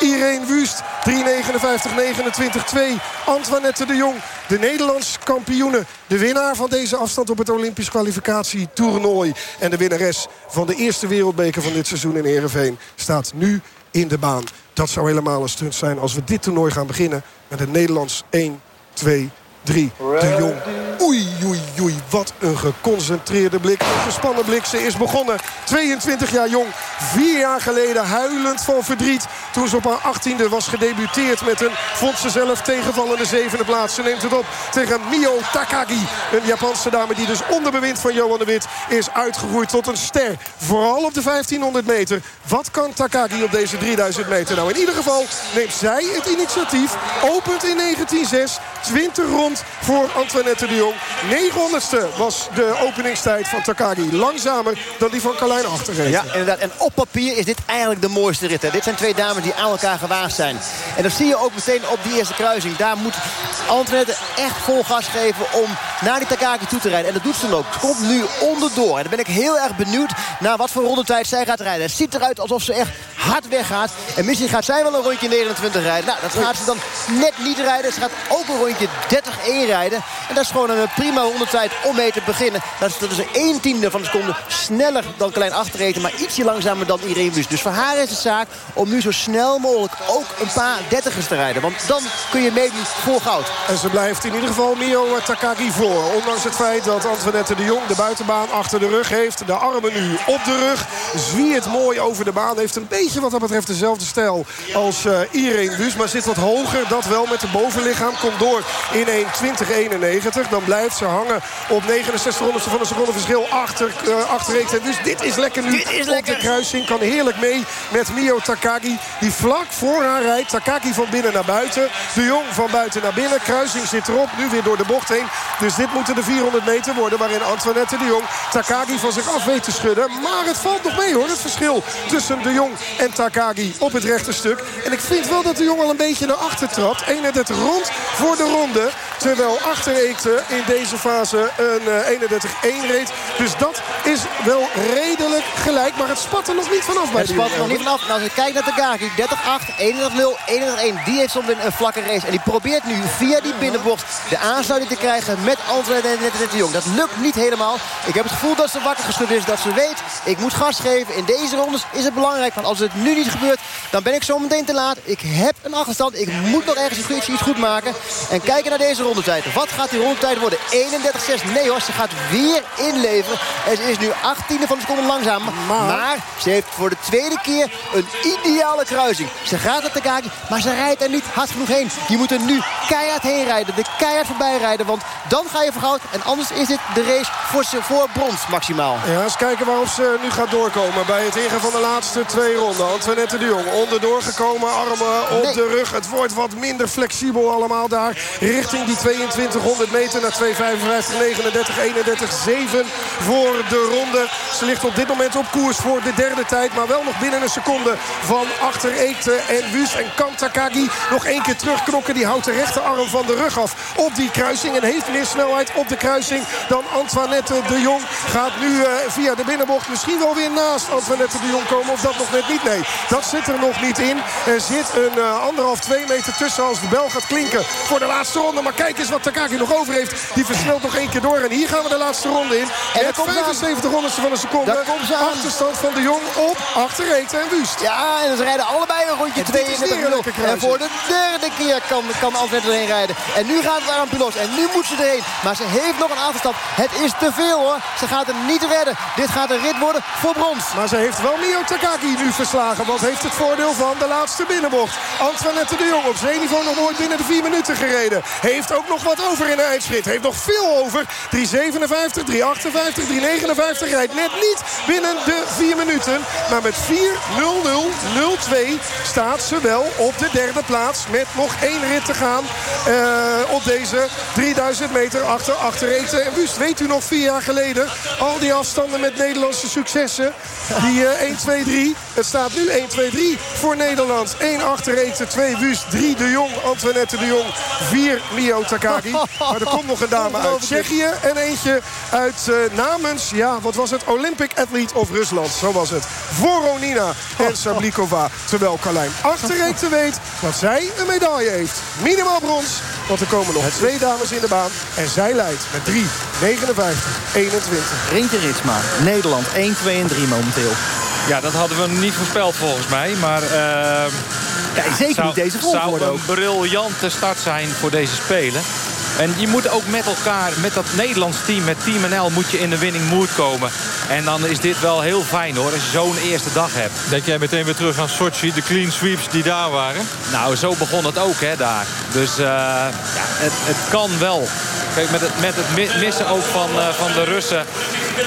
Speaker 6: Irene Wust 3.59.29.2. Antoinette de Jong, de Nederlands kampioene. De winnaar van deze afstand op het Olympisch kwalificatietoernooi. En de winnares van de eerste wereldbeker van dit seizoen in Heerenveen... staat nu in de baan. Dat zou helemaal een stunt zijn als we dit toernooi gaan beginnen... met een Nederlands 1, 2, 3. De Jong. Oei, oei, oei. Wat een geconcentreerde blik. Een gespannen blik. Ze is begonnen. 22 jaar jong. Vier jaar geleden huilend van verdriet. Toen ze op haar 18e was gedebuteerd met een, vond ze zelf, tegenvallende zevende plaats. Ze neemt het op tegen Mio Takagi. Een Japanse dame die dus onder bewind van Johan de Wit is uitgegroeid tot een ster. Vooral op de 1500 meter. Wat kan Takagi op deze 3000 meter? Nou, in ieder geval neemt zij het initiatief. Opent in 1906. 20 voor Antoinette de Jong. 900ste was de openingstijd van Takagi. Langzamer dan die van Carlijn Achterreed.
Speaker 4: Ja, inderdaad. En op papier is dit eigenlijk de mooiste rit. Hè. Dit zijn twee dames die aan elkaar gewaagd zijn. En dat zie je ook meteen op die eerste kruising. Daar moet Antoinette echt vol gas geven om naar die Takagi toe te rijden. En dat doet ze dan ook. Ze komt nu onderdoor. En dan ben ik heel erg benieuwd naar wat voor rondetijd zij gaat rijden. Het ziet eruit alsof ze echt hard weggaat. En misschien gaat zij wel een rondje 29 rijden. Nou, dat gaat ze dan net niet rijden. Ze gaat ook een rondje 30-1 rijden. En dat is gewoon een prima rondetijd om mee te beginnen. Dat is, dat een 1 tiende van de seconde sneller dan Klein Achterreten. Maar ietsje langzamer dan Irene Wust. Dus voor haar is het zaak om nu zo snel mogelijk ook een paar dertigers te rijden. Want dan kun je meedoen voor goud.
Speaker 6: En ze blijft in ieder geval Mio Takagi voor. Ondanks het feit dat Antoinette de Jong de buitenbaan achter de rug heeft. De armen nu op de rug. Zwiert mooi over de baan. Heeft een beetje wat dat betreft dezelfde stijl als eh Irene Wust. Maar zit wat hoger. Dat wel met de bovenlichaam. Komt door in 1.20.91. Dan blijft ze hangen op 69 honderdste van een seconde verschil achter, uh, achter Reet. Dus dit is lekker nu.
Speaker 4: Dit is
Speaker 6: op
Speaker 4: lekker.
Speaker 6: de kruising. Kan heerlijk mee met Mio Takagi. Die vlak voor haar rijdt. Takagi van binnen naar buiten. De Jong van buiten naar binnen. Kruising zit erop. Nu weer door de bocht heen. Dus dit moeten de 400 meter worden. Waarin Antoinette de Jong Takagi van zich af weet te schudden. Maar het valt nog mee hoor. Het verschil tussen de Jong en Takagi op het rechte stuk. En ik vind wel dat de Jong al een beetje naar achter trapt. 31 rond voor de ronde. Terwijl achter Eekte in deze fase een uh, 31-1 reed. Dus dat is wel redelijk gelijk. Maar het spat er nog niet vanaf bij
Speaker 4: Het spat er nog niet vanaf. Nou, als je kijkt naar Takagi, 30-8, 31-0, 31-1. Die heeft soms een, een vlakke race. En die probeert nu via die binnenbocht de aansluiting te krijgen met Antoine net de Jong. Dat lukt niet helemaal. Ik heb het gevoel dat ze wakker geschud is. Dat ze weet, ik moet gas geven. In deze rondes is het belangrijk. Want als het nu niet gebeurt, dan ben ik zo meteen te laat. Ik heb een achterstand. Ik moet nog ergens iets, iets goed maken. En kijken naar deze rondetijd. Wat gaat die rondetijd worden? 31-6. Nee hoor, ze gaat weer inleveren. En ze is nu 18e van de seconde langzaam. Maar... ze heeft voor de tweede keer een ideale kruising. Ze gaat naar Takagi, maar ze rijdt er niet hard genoeg heen. Je moet er nu keihard heen rijden. De keihard voorbij rijden. Want dan ga je voor goud. En anders is dit de race voor, voor brons maximaal.
Speaker 6: Ja, eens kijken waarop ze nu gaat doorkomen. Bij het ingaan van de laatste twee ronden. Antoinette de Jong onderdoor gekomen. Armen op de rug. Het wordt wat minder flexibel allemaal daar. Richting die 2200 meter naar 255, 39, 31, 7 voor de ronde. Ze ligt op dit moment op koers voor de derde tijd. Maar wel nog binnen een seconde van achter Eekte en Wus. En kan Takagi nog één keer terugknokken. Die houdt de rechterarm van de rug af op die kruising. En heeft meer snelheid op de kruising dan Antoinette de Jong. Gaat nu uh, via de binnenbocht misschien wel weer naast Antoinette de Jong komen. Of dat nog net niet? Nee, dat zit er nog niet in. Er zit een uh, anderhalf, twee meter tussen als de bel gaat klinken voor de laatste ronde. Maar kijk eens wat Takagi nog over heeft. Die versnelt nog één keer door. En hier gaan we de laatste ronde in. En Met 75 honderdste van een seconde. Achterstand van de Jong op achterreten en Wust.
Speaker 4: Ja, en ze rijden allebei een rondje 32 En voor de derde keer kan, kan Antwerpen erheen rijden. En nu gaat het aan Pilos. En nu moet ze erheen. Maar ze heeft nog een achterstand. Het is te veel hoor. Ze gaat het niet redden. Dit gaat een rit worden voor brons.
Speaker 6: Maar ze heeft wel Mio Takagi nu verslagen. Want heeft het van de laatste binnenbocht. Antoinette de Jong op zeeniveau nog nooit binnen de vier minuten gereden. Heeft ook nog wat over in de eindsprit. Heeft nog veel over. 3,57, 3,58, 3,59. Rijdt net niet binnen de vier minuten. Maar met 4-0-0-0-2 staat ze wel op de derde plaats. Met nog één rit te gaan uh, op deze 3000 meter achter achterreten. En Wust, weet u nog vier jaar geleden... al die afstanden met Nederlandse successen. Die uh, 1, 2, 3. Het staat nu 1, 2, 3 voor Nederland. 1 achterreten, 2 Wust, 3 De Jong, Antoinette De Jong. 4 Mio Takagi. Maar er komt nog een dame uit Tsjechië. En eentje uit uh, namens, ja, wat was het? Olympic Athlete of Rusland. Zo was het. Voronina en Sablikova. Terwijl Carlijn achterreten weet dat zij een medaille heeft. Minimaal brons. Want er komen nog twee dames in de baan. En zij leidt met 3, 59, 21.
Speaker 8: Rintje Ritsma, Nederland 1, 2 en 3 momenteel.
Speaker 9: Ja, dat hadden we niet voorspeld volgens mij. Maar uh,
Speaker 8: ja, zeker zou, niet deze volgorde
Speaker 9: zou een briljante start zijn voor deze Spelen. En je moet ook met elkaar, met dat Nederlands team, met Team NL... moet je in de winning mood komen. En dan is dit wel heel fijn hoor, als je zo'n eerste dag hebt.
Speaker 5: Denk jij meteen weer terug aan Sochi, de clean sweeps die daar waren?
Speaker 9: Nou, zo begon het ook hè, daar. Dus uh, ja, het, het kan wel. Kijk, met het, met het missen ook van, uh, van de Russen,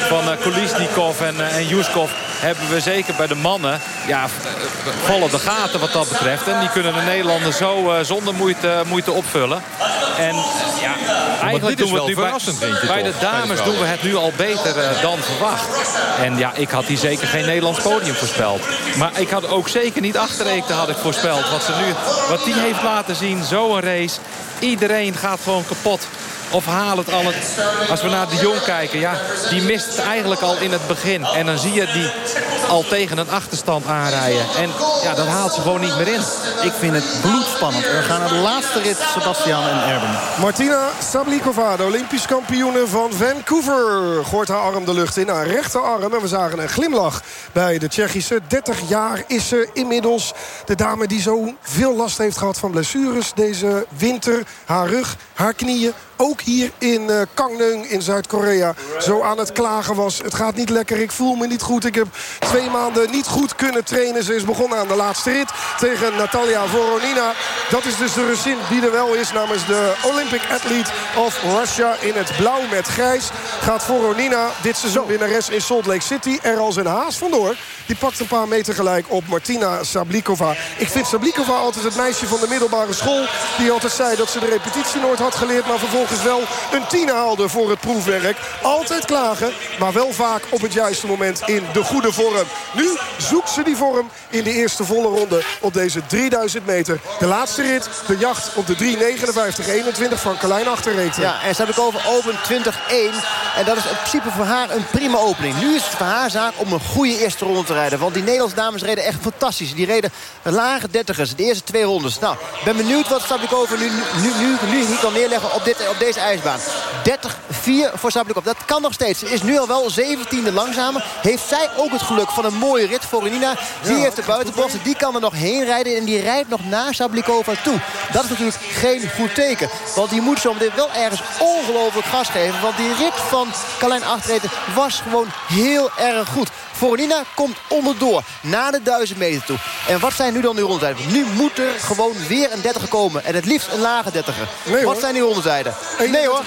Speaker 9: van uh, Kulisnikov en, uh, en Yuskov hebben we zeker bij de mannen ja, vallen de gaten wat dat betreft. En die kunnen de Nederlanders zo uh, zonder moeite, moeite opvullen. En ja, eigenlijk doen we het nu bij, bij de dames doen we het nu al beter uh, dan verwacht. En ja, ik had hier zeker geen Nederlands podium voorspeld. Maar ik had ook zeker niet Achterreekte had ik voorspeld. Wat, ze nu, wat die heeft laten zien, zo'n race. Iedereen gaat gewoon kapot. Of haal het al het... Als we naar de Jong kijken, ja, die mist het eigenlijk al in het begin. En dan zie je die al tegen een achterstand aanrijden. En ja, dat haalt ze gewoon niet meer in.
Speaker 8: Ik vind het bloedspannend. We gaan naar de laatste rit, Sebastian en Erben.
Speaker 6: Martina Sablikova, de Olympisch kampioene van Vancouver. Gooit haar arm de lucht in, haar rechterarm. En we zagen een glimlach bij de Tsjechische. 30 jaar is ze inmiddels. De dame die zo veel last heeft gehad van blessures deze winter. Haar rug, haar knieën, ook hier in uh, Gangneung in Zuid-Korea zo aan het klagen was. Het gaat niet lekker, ik voel me niet goed. Ik heb twee maanden niet goed kunnen trainen. Ze is begonnen aan de laatste rit tegen Natalia Voronina. Dat is dus de Russin die er wel is namens de Olympic Athlete of Russia. In het blauw met grijs gaat Voronina dit seizoen winnares in Salt Lake City er als een haas vandoor. Die pakt een paar meter gelijk op Martina Sablikova. Ik vind Sablikova altijd het meisje van de middelbare school. Die altijd zei dat ze de repetitie nooit had geleerd. Maar vervolgens vervolgens wel een 10 haalde voor het proefwerk. Altijd klagen, maar wel vaak op het juiste moment in de goede vorm. Nu zoekt ze die vorm in de eerste volle ronde op deze 3000 meter. De laatste rit, de jacht op de 3.59-21 van Carlijn Achterreekte.
Speaker 4: Ja, en ze hebben over open 20-1. En dat is in principe voor haar een prima opening. Nu is het voor haar zaak om een goede eerste ronde te rijden. Want die Nederlandse dames reden echt fantastisch. Die reden lage dertigers, de eerste twee rondes. Nou, ben benieuwd wat Sablikova nu, nu, nu, nu hier kan neerleggen op, dit, op deze ijsbaan. 30-4 voor Sablikova. Dat kan nog steeds. Ze is nu al wel 17e langzamer. Heeft zij ook het geluk van een mooie rit voor Nina. Die heeft de buitenbocht. Die kan er nog heen rijden. En die rijdt nog naar Sablikova toe. Dat is natuurlijk geen goed teken. Want die moet zometeen wel ergens ongelooflijk gas geven. Want die rit van Carlijn Achterreten was gewoon heel erg goed. Foronina komt onderdoor naar de 1000 meter toe. En wat zijn nu dan die rondetijden? Nu moet er gewoon weer een 30 komen. En het liefst een lage 30er.
Speaker 6: Nee,
Speaker 4: wat zijn die rondetijden?
Speaker 6: Nee hoor.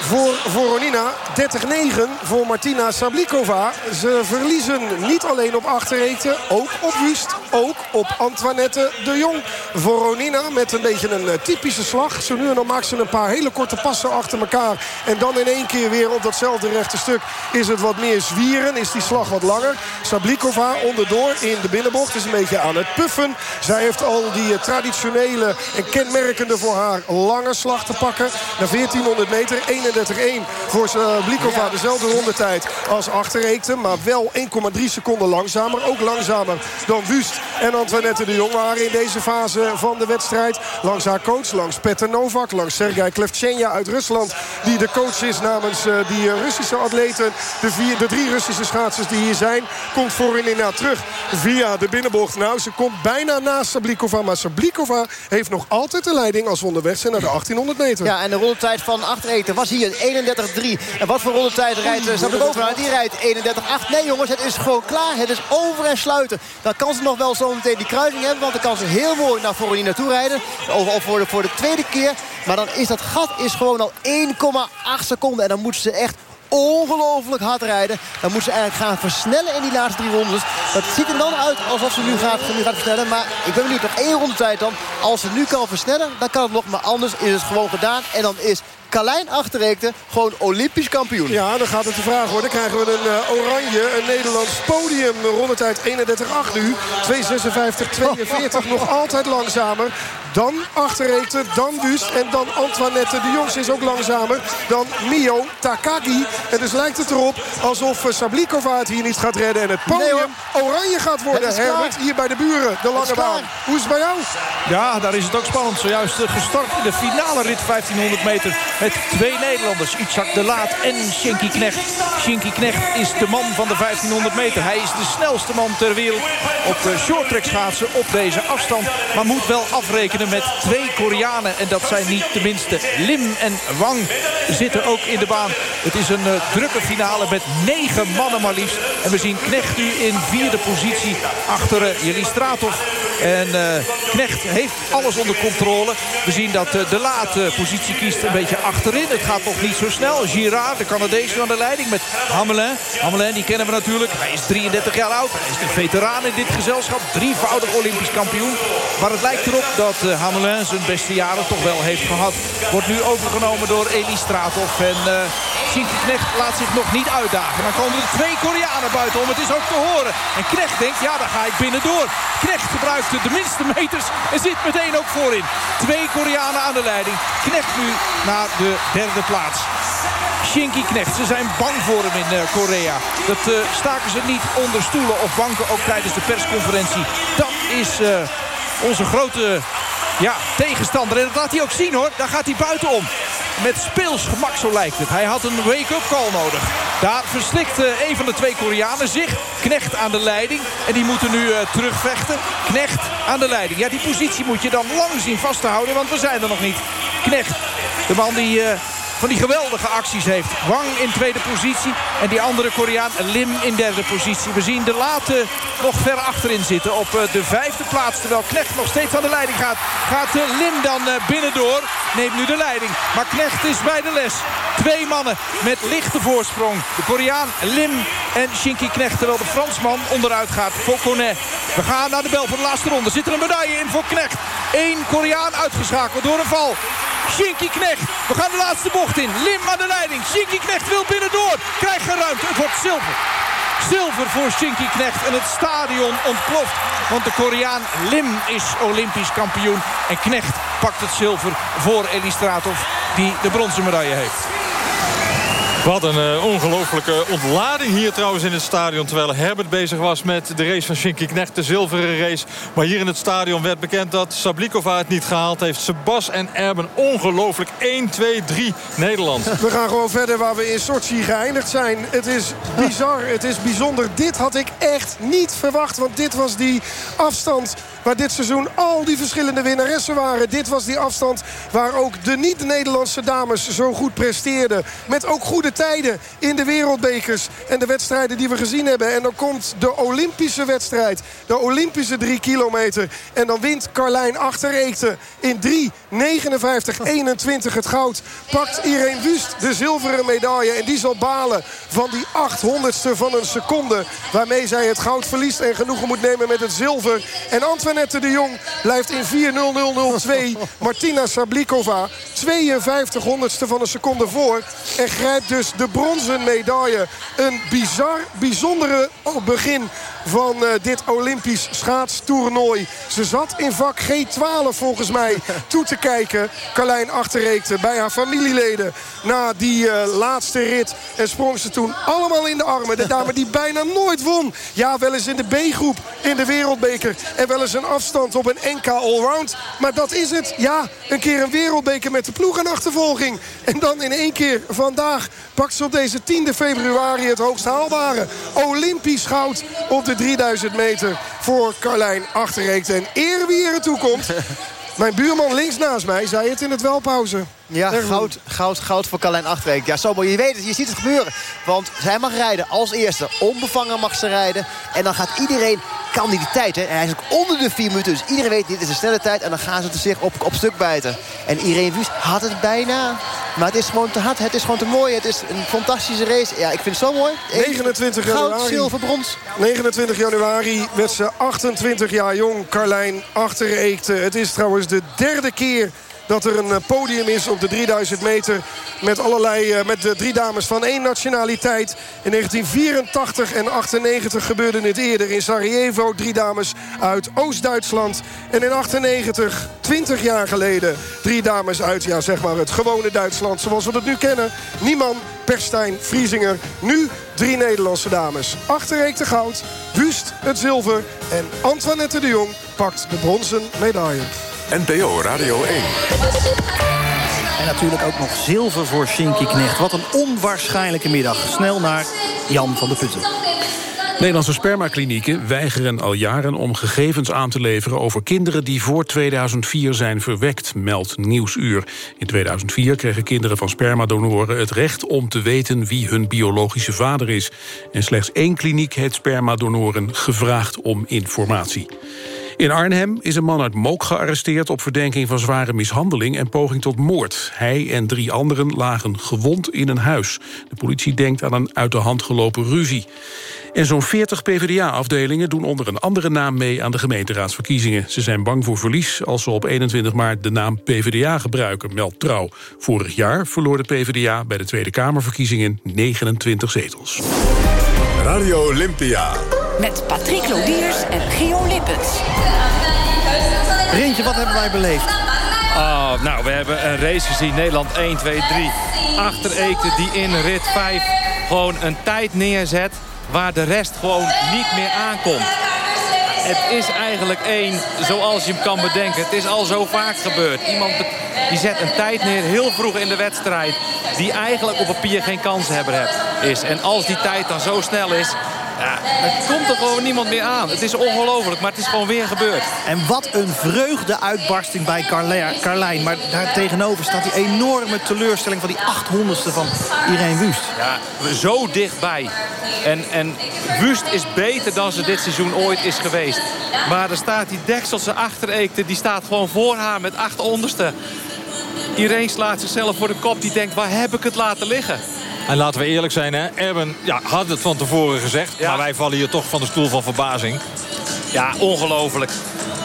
Speaker 6: Voor Voronina 30-9 voor Martina Sablikova. Ze verliezen niet alleen op achterreten, ook op Wust, ook op Antoinette de Jong. Voronina met een beetje een eh, typische slag. Zo nu en dan maakt ze een paar hele korte passen achter elkaar. En dan in één keer weer op datzelfde rechte stuk is het wat meer zwieren. Is die slag wat langer. Sablikova onderdoor in de binnenbocht is een beetje aan het puffen. Zij heeft al die eh, traditionele en kenmerkende voor haar lange slag te pakken. Na 1400 meter 31-1 voor Sablikova. Dezelfde rondetijd als achterreekte. Maar wel 1,3 seconden langzamer. Ook langzamer dan Wust en Antoinette de Jong waren in deze fase van de wedstrijd. Langs haar coach, langs Petter Novak, langs Sergei Klevchenja uit Rusland. Die de coach is namens uh, die uh, Russische atleten. De, vier, de drie Russische schaatsers die hier zijn. Komt Forinina terug via de binnenbocht. Nou, ze komt bijna naast Sablikova. Maar Sablikova heeft nog altijd de leiding als we onderweg zijn naar de 1800 meter.
Speaker 4: Ja, en de rondetijd van achtereten was hier 31-3. En wat voor rondetijd rijdt uh, Sablikova? Die rijdt 31-8. Nee jongens, het is gewoon klaar. Het is over en sluiten. Dan kan ze nog wel zo meteen die kruising hebben. Want dan kan ze heel mooi naar Forinina toe rijden. Of, of voor, de, voor de tweede keer. Maar dan is dat gat is gewoon al 1,8 seconden. En dan moeten ze echt ongelooflijk hard rijden. Dan moet ze eigenlijk gaan versnellen in die laatste drie rondes. Dat ziet er dan uit alsof ze nu gaat, nu gaat versnellen. Maar ik ben benieuwd, nog één rondetijd dan. Als ze nu kan versnellen, dan kan het nog. Maar anders is het gewoon gedaan. En dan is Carlijn Achterreekte gewoon olympisch kampioen.
Speaker 6: Ja, dan gaat het de vraag worden. krijgen we een uh, oranje, een Nederlands podium. Rondetijd 31-8 nu. 2.56-42, nog altijd langzamer. Dan Achterreekte, dan Wust en dan Antoinette de Jongs is ook langzamer. Dan Mio Takagi. En dus lijkt het erop alsof uh, Sablikova het hier niet gaat redden. En het podium nee, oranje gaat worden. Herbert, hier bij de buren, de lange baan. Hoe is het bij jou?
Speaker 7: Ja, daar is het ook spannend. Zojuist uh, gestart in de finale rit 1500 meter met twee Nederlanders. Itzhak de Laat en Shinky Knecht. Shinky Knecht is de man van de 1500 meter. Hij is de snelste man ter wereld op de shorttrack schaatsen op deze afstand. Maar moet wel afrekenen met twee Koreanen. En dat zijn niet de minste. Lim en Wang zitten ook in de baan. Het is een uh, drukke finale met negen mannen maar liefst. En we zien Knecht nu in vierde positie achter uh, Jelly Stratov. En uh, Knecht heeft alles onder controle. We zien dat de late positie kiest een beetje achterin. Het gaat nog niet zo snel. Girard, de Canadees aan de leiding met Hamelin. Hamelin, die kennen we natuurlijk. Hij is 33 jaar oud. Hij is een veteraan in dit gezelschap. Drievoudig Olympisch kampioen. Maar het lijkt erop dat uh, Hamelin zijn beste jaren toch wel heeft gehad. Wordt nu overgenomen door Elie Stratov. En uh, Knecht laat zich nog niet uitdagen. Dan komen er twee Koreanen buiten om. Het is ook te horen. En Knecht denkt, ja, daar ga ik binnendoor. Knecht gebruikt de minste meters en zit meteen ook voorin. Twee Koreanen aan de leiding. Knecht nu naar de derde plaats. Shinky Knecht. Ze zijn bang voor hem in uh, Korea. Dat uh, staken ze niet onder stoelen of banken, ook tijdens de persconferentie. Dat is uh, onze grote ja, tegenstander. En dat laat hij ook zien hoor. Daar gaat hij buitenom. Met speels gemak, zo lijkt het. Hij had een wake-up call nodig. Daar verslikt een van de twee Koreanen zich. Knecht aan de leiding. En die moeten nu uh, terugvechten. Knecht aan de leiding. Ja, die positie moet je dan lang zien vast te houden. Want we zijn er nog niet. Knecht, de man die... Van die geweldige acties heeft. Wang in tweede positie. En die andere Koreaan Lim in derde positie. We zien de late nog ver achterin zitten op de vijfde plaats. Terwijl Knecht nog steeds aan de leiding gaat. Gaat Lim dan binnendoor. Neemt nu de leiding. Maar Knecht is bij de les. Twee mannen met lichte voorsprong. De Koreaan Lim en Shinky Knecht. Terwijl de Fransman onderuit gaat. Fauconnet. We gaan naar de bel van de laatste ronde. Zit er een medaille in voor Knecht. Eén Koreaan uitgeschakeld door een val. Shinky Knecht. We gaan de laatste bocht in. Lim aan de leiding. Shinky Knecht wil binnendoor. Krijgt geen ruimte. Het wordt zilver. Zilver voor Shinky Knecht. En het stadion ontploft. Want de Koreaan Lim is Olympisch kampioen. En Knecht pakt het zilver voor Elistratov. Die de bronzen medaille heeft.
Speaker 5: Wat een uh, ongelofelijke ontlading hier trouwens in het stadion. Terwijl Herbert bezig was met de race van Shinky Knecht, de zilveren race. Maar hier in het stadion werd bekend dat Sablikova het niet gehaald heeft. Sebas en Erben ongelooflijk. 1, 2, 3 Nederland.
Speaker 6: We gaan gewoon verder waar we in Sochi geëindigd zijn. Het is bizar, het is bijzonder. Dit had ik echt niet verwacht. Want dit was die afstand waar dit seizoen al die verschillende winnaressen waren. Dit was die afstand waar ook de niet-Nederlandse dames zo goed presteerden. Met ook goede tijden in de wereldbekers en de wedstrijden die we gezien hebben. En dan komt de Olympische wedstrijd. De Olympische drie kilometer. En dan wint Carlijn Achterreekte in 3.59.21 het goud. Pakt Irene Wust de zilveren medaille. En die zal balen van die 800ste van een seconde. Waarmee zij het goud verliest en genoegen moet nemen met het zilver. En Antoinette de Jong blijft in 4.0002. Martina Sablikova 52 honderdste van een seconde voor. En grijpt dus de bronzen medaille. Een bizar, bijzondere begin van uh, dit Olympisch schaatstoernooi. Ze zat in vak G12 volgens mij toe te kijken. Carlijn achterreekte bij haar familieleden na die uh, laatste rit. En sprong ze toen allemaal in de armen. De dame die bijna nooit won. Ja, wel eens in de B-groep in de wereldbeker. En wel eens een afstand op een NK Allround. Maar dat is het. Ja, een keer een wereldbeker met de ploeg en achtervolging. En dan in één keer vandaag pakt ze op deze 10 februari het hoogst haalbare. Olympisch goud op de 3000 meter voor Carlijn Achterreekte. En eer wie er naartoe komt... Mijn buurman links naast mij zei het in het welpauze.
Speaker 4: Ja, goud, goud, goud voor Carlijn Achterreek. Ja, zo mooi. Je weet het, je ziet het gebeuren. Want zij mag rijden als eerste. Onbevangen mag ze rijden. En dan gaat iedereen, kan die tijd, hè. En hij is ook onder de vier minuten. Dus iedereen weet, dit is een snelle tijd. En dan gaan ze zich op, op stuk bijten. En Irene Wust had het bijna. Maar het is gewoon te hard. Het is gewoon te mooi. Het is een fantastische race. Ja, ik vind het zo mooi.
Speaker 6: 29 januari.
Speaker 4: Goud, zilver, brons.
Speaker 6: 29 januari werd ze 28 jaar jong. Carlijn Achterreekte. Het is trouwens de derde keer dat er een podium is op de 3000 meter. Met allerlei, met de drie dames van één nationaliteit. In 1984 en 98 gebeurde het eerder in Sarajevo. Drie dames uit Oost-Duitsland. En in 98, 20 jaar geleden, drie dames uit ja, zeg maar het gewone Duitsland. Zoals we het nu kennen. Nieman, Perstijn, Vriesinger. Nu drie Nederlandse dames. Achterreek de goud, Wust het zilver. En Antoinette de Jong pakt de bronzen medaille.
Speaker 1: NPO Radio 1.
Speaker 8: En natuurlijk ook nog zilver voor Shinky Knecht. Wat een onwaarschijnlijke middag. Snel naar Jan van der Putten.
Speaker 10: Nederlandse spermaklinieken weigeren al jaren om gegevens aan te leveren over kinderen die voor 2004 zijn verwekt, meldt Nieuwsuur. In 2004 kregen kinderen van spermadonoren het recht om te weten wie hun biologische vader is. En slechts één kliniek heeft spermadonoren gevraagd om informatie. In Arnhem is een man uit Mook gearresteerd... op verdenking van zware mishandeling en poging tot moord. Hij en drie anderen lagen gewond in een huis. De politie denkt aan een uit de hand gelopen ruzie. En zo'n 40 PvdA-afdelingen doen onder een andere naam mee... aan de gemeenteraadsverkiezingen. Ze zijn bang voor verlies als ze op 21 maart de naam PvdA gebruiken, meldt Trouw. Vorig jaar verloor de PvdA bij de Tweede Kamerverkiezingen 29 zetels.
Speaker 1: Radio Olympia.
Speaker 3: Met Patrick Lodiers en Geo Lippens.
Speaker 8: Rintje, wat hebben wij beleefd?
Speaker 9: Oh, nou, we hebben een race gezien. Nederland 1, 2, 3. Achter Eekte die in rit 5 gewoon een tijd neerzet... waar de rest gewoon niet meer aankomt. Het is eigenlijk één zoals je hem kan bedenken. Het is al zo vaak gebeurd. Iemand die zet een tijd neer heel vroeg in de wedstrijd... die eigenlijk op papier geen kans hebben is. En als die tijd dan zo snel is... Ja, er komt er gewoon niemand meer aan. Het is ongelooflijk, maar het is gewoon weer gebeurd.
Speaker 8: En wat een vreugde-uitbarsting bij Carlijn. Maar daar tegenover staat die enorme teleurstelling van die 800ste van Irene Wust.
Speaker 9: Ja, zo dichtbij. En, en Wust is beter dan ze dit seizoen ooit is geweest. Maar er staat die Dekselse achtereekte, die staat gewoon voor haar met 800ste. Irene slaat zichzelf voor de kop. Die denkt, waar heb ik het laten liggen?
Speaker 5: En laten we eerlijk zijn, hè? Erben ja, had het van tevoren gezegd. Maar wij vallen hier toch van de stoel van verbazing.
Speaker 9: Ja, ongelooflijk.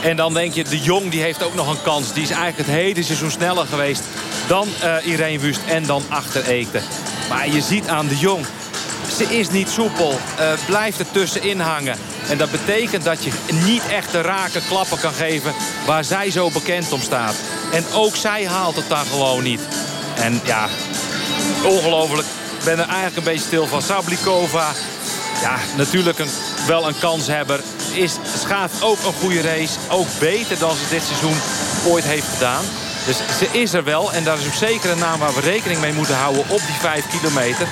Speaker 9: En dan denk je, de Jong die heeft ook nog een kans. Die is eigenlijk het hele seizoen sneller geweest dan uh, Irene Wust en dan achter Eekte. Maar je ziet aan de Jong, ze is niet soepel. Uh, blijft er tussenin hangen. En dat betekent dat je niet echt de rake klappen kan geven waar zij zo bekend om staat. En ook zij haalt het dan gewoon niet. En ja, ongelooflijk. Ben er eigenlijk een beetje stil van. Sablikova, ja, natuurlijk een, wel een kanshebber. Is, schaat ook een goede race. Ook beter dan ze dit seizoen ooit heeft gedaan. Dus ze is er wel. En daar is ook zeker een naam waar we rekening mee moeten houden op die 5 kilometer.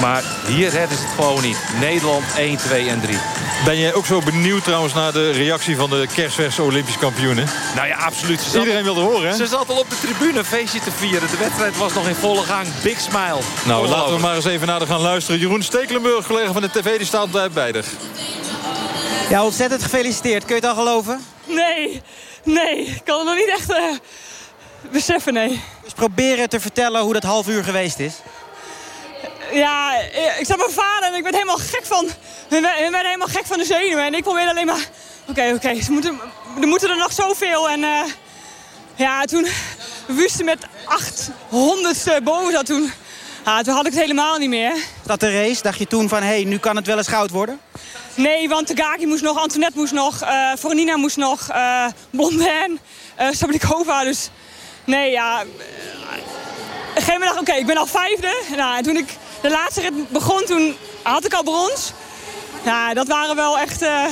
Speaker 9: Maar hier redden ze het gewoon niet. Nederland 1, 2 en 3.
Speaker 5: Ben jij ook zo benieuwd trouwens naar de reactie van de kerstverse Olympisch kampioenen?
Speaker 9: Nou ja, absoluut.
Speaker 5: Ze Iedereen wilde horen, hè?
Speaker 9: Ze zat al op de tribune feestje te vieren. De wedstrijd was nog in volle gang. Big smile.
Speaker 5: Nou, laten we maar eens even naar de gaan luisteren. Jeroen Stekelenburg, collega van de tv, die staat bij de.
Speaker 11: Ja, ontzettend gefeliciteerd. Kun je het al geloven?
Speaker 12: Nee, nee. Ik kan het nog niet echt uh, beseffen, nee.
Speaker 11: Dus proberen te vertellen hoe dat half uur geweest is.
Speaker 12: Ja, ik zag mijn vader en ik werd helemaal gek van... We werden helemaal gek van de zenuwen. En ik probeerde alleen maar... Oké, oké, ze moeten, er moeten er nog zoveel. En uh, ja, toen Wusten met 800ste boven zat toen... Ja, toen had ik het helemaal niet meer.
Speaker 11: Dat de race? Dacht je toen van, hé, hey, nu kan het wel eens goud worden?
Speaker 12: Nee, want Tagaki moest nog, Antoinette moest nog, uh, Foronina moest nog, uh, Blondin, uh, Sablikova. Dus nee, ja... Geen dag, oké, ik ben al vijfde. Nou, en toen ik de laatste rit begon, toen had ik al brons. Ja, dat waren wel echt uh,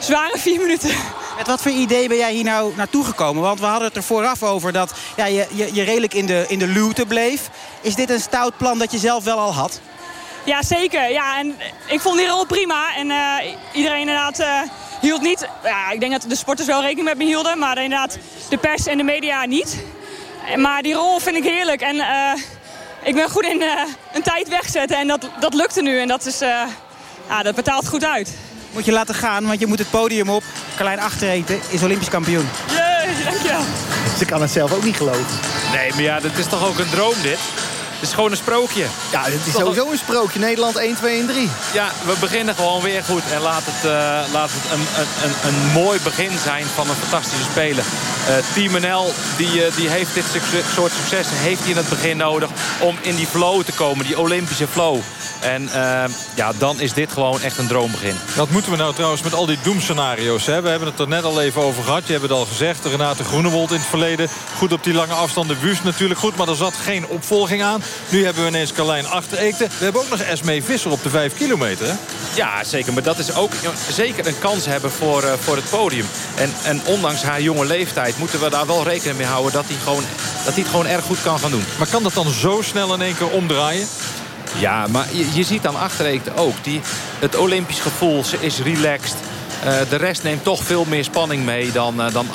Speaker 12: zware vier minuten.
Speaker 11: Met wat voor idee ben jij hier nou naartoe gekomen? Want we hadden het er vooraf over dat ja, je, je, je redelijk in de, in de luwte bleef. Is dit een stout plan dat je zelf wel al had?
Speaker 12: Ja, zeker. Ja, en ik vond die rol prima. En uh, iedereen inderdaad uh, hield niet... Ja, ik denk dat de sporters wel rekening met me hielden. Maar inderdaad de pers en de media niet. Maar die rol vind ik heerlijk. En uh, ik ben goed in een tijd wegzetten. En dat, dat lukte nu. En dat, is, ja, dat betaalt goed uit.
Speaker 11: Moet je laten gaan, want je moet het podium op. Carlijn Achtereten is Olympisch kampioen.
Speaker 12: Jee, dankjewel.
Speaker 4: Ze kan het zelf ook niet geloven.
Speaker 9: Nee, maar ja, dat is toch ook een droom dit? Het is gewoon een sprookje.
Speaker 4: Ja, het is sowieso een sprookje. Nederland 1, 2 en 3.
Speaker 9: Ja, we beginnen gewoon weer goed. En laat het, uh, laat het een, een, een, een, mooi begin zijn van een fantastische speler. Uh, Team NL die, uh, die heeft dit soort successen heeft hij in het begin nodig... om in die flow te komen, die Olympische flow. En uh, ja, dan is dit gewoon echt een droombegin.
Speaker 5: Wat moeten we nou trouwens met al die doemscenario's? Hè? We hebben het er net al even over gehad. Je hebt het al gezegd. Renate Groenewold in het verleden. Goed op die lange afstanden. Wust natuurlijk goed. Maar er zat geen opvolging aan. Nu hebben we ineens Carlijn Achtereekte. We hebben ook nog Esmee Visser op de 5 kilometer. Hè?
Speaker 9: Ja, zeker. Maar dat is ook zeker een kans hebben voor, uh, voor het podium. En, en ondanks haar jonge leeftijd moeten we daar wel rekening mee houden... dat hij, gewoon, dat hij het gewoon erg goed kan gaan doen.
Speaker 5: Maar kan dat dan zo snel in één keer omdraaien?
Speaker 9: Ja, maar je, je ziet dan Achtereekte ook. Die, het Olympisch gevoel, ze is relaxed. Uh, de rest neemt toch veel meer spanning mee dan, uh, dan.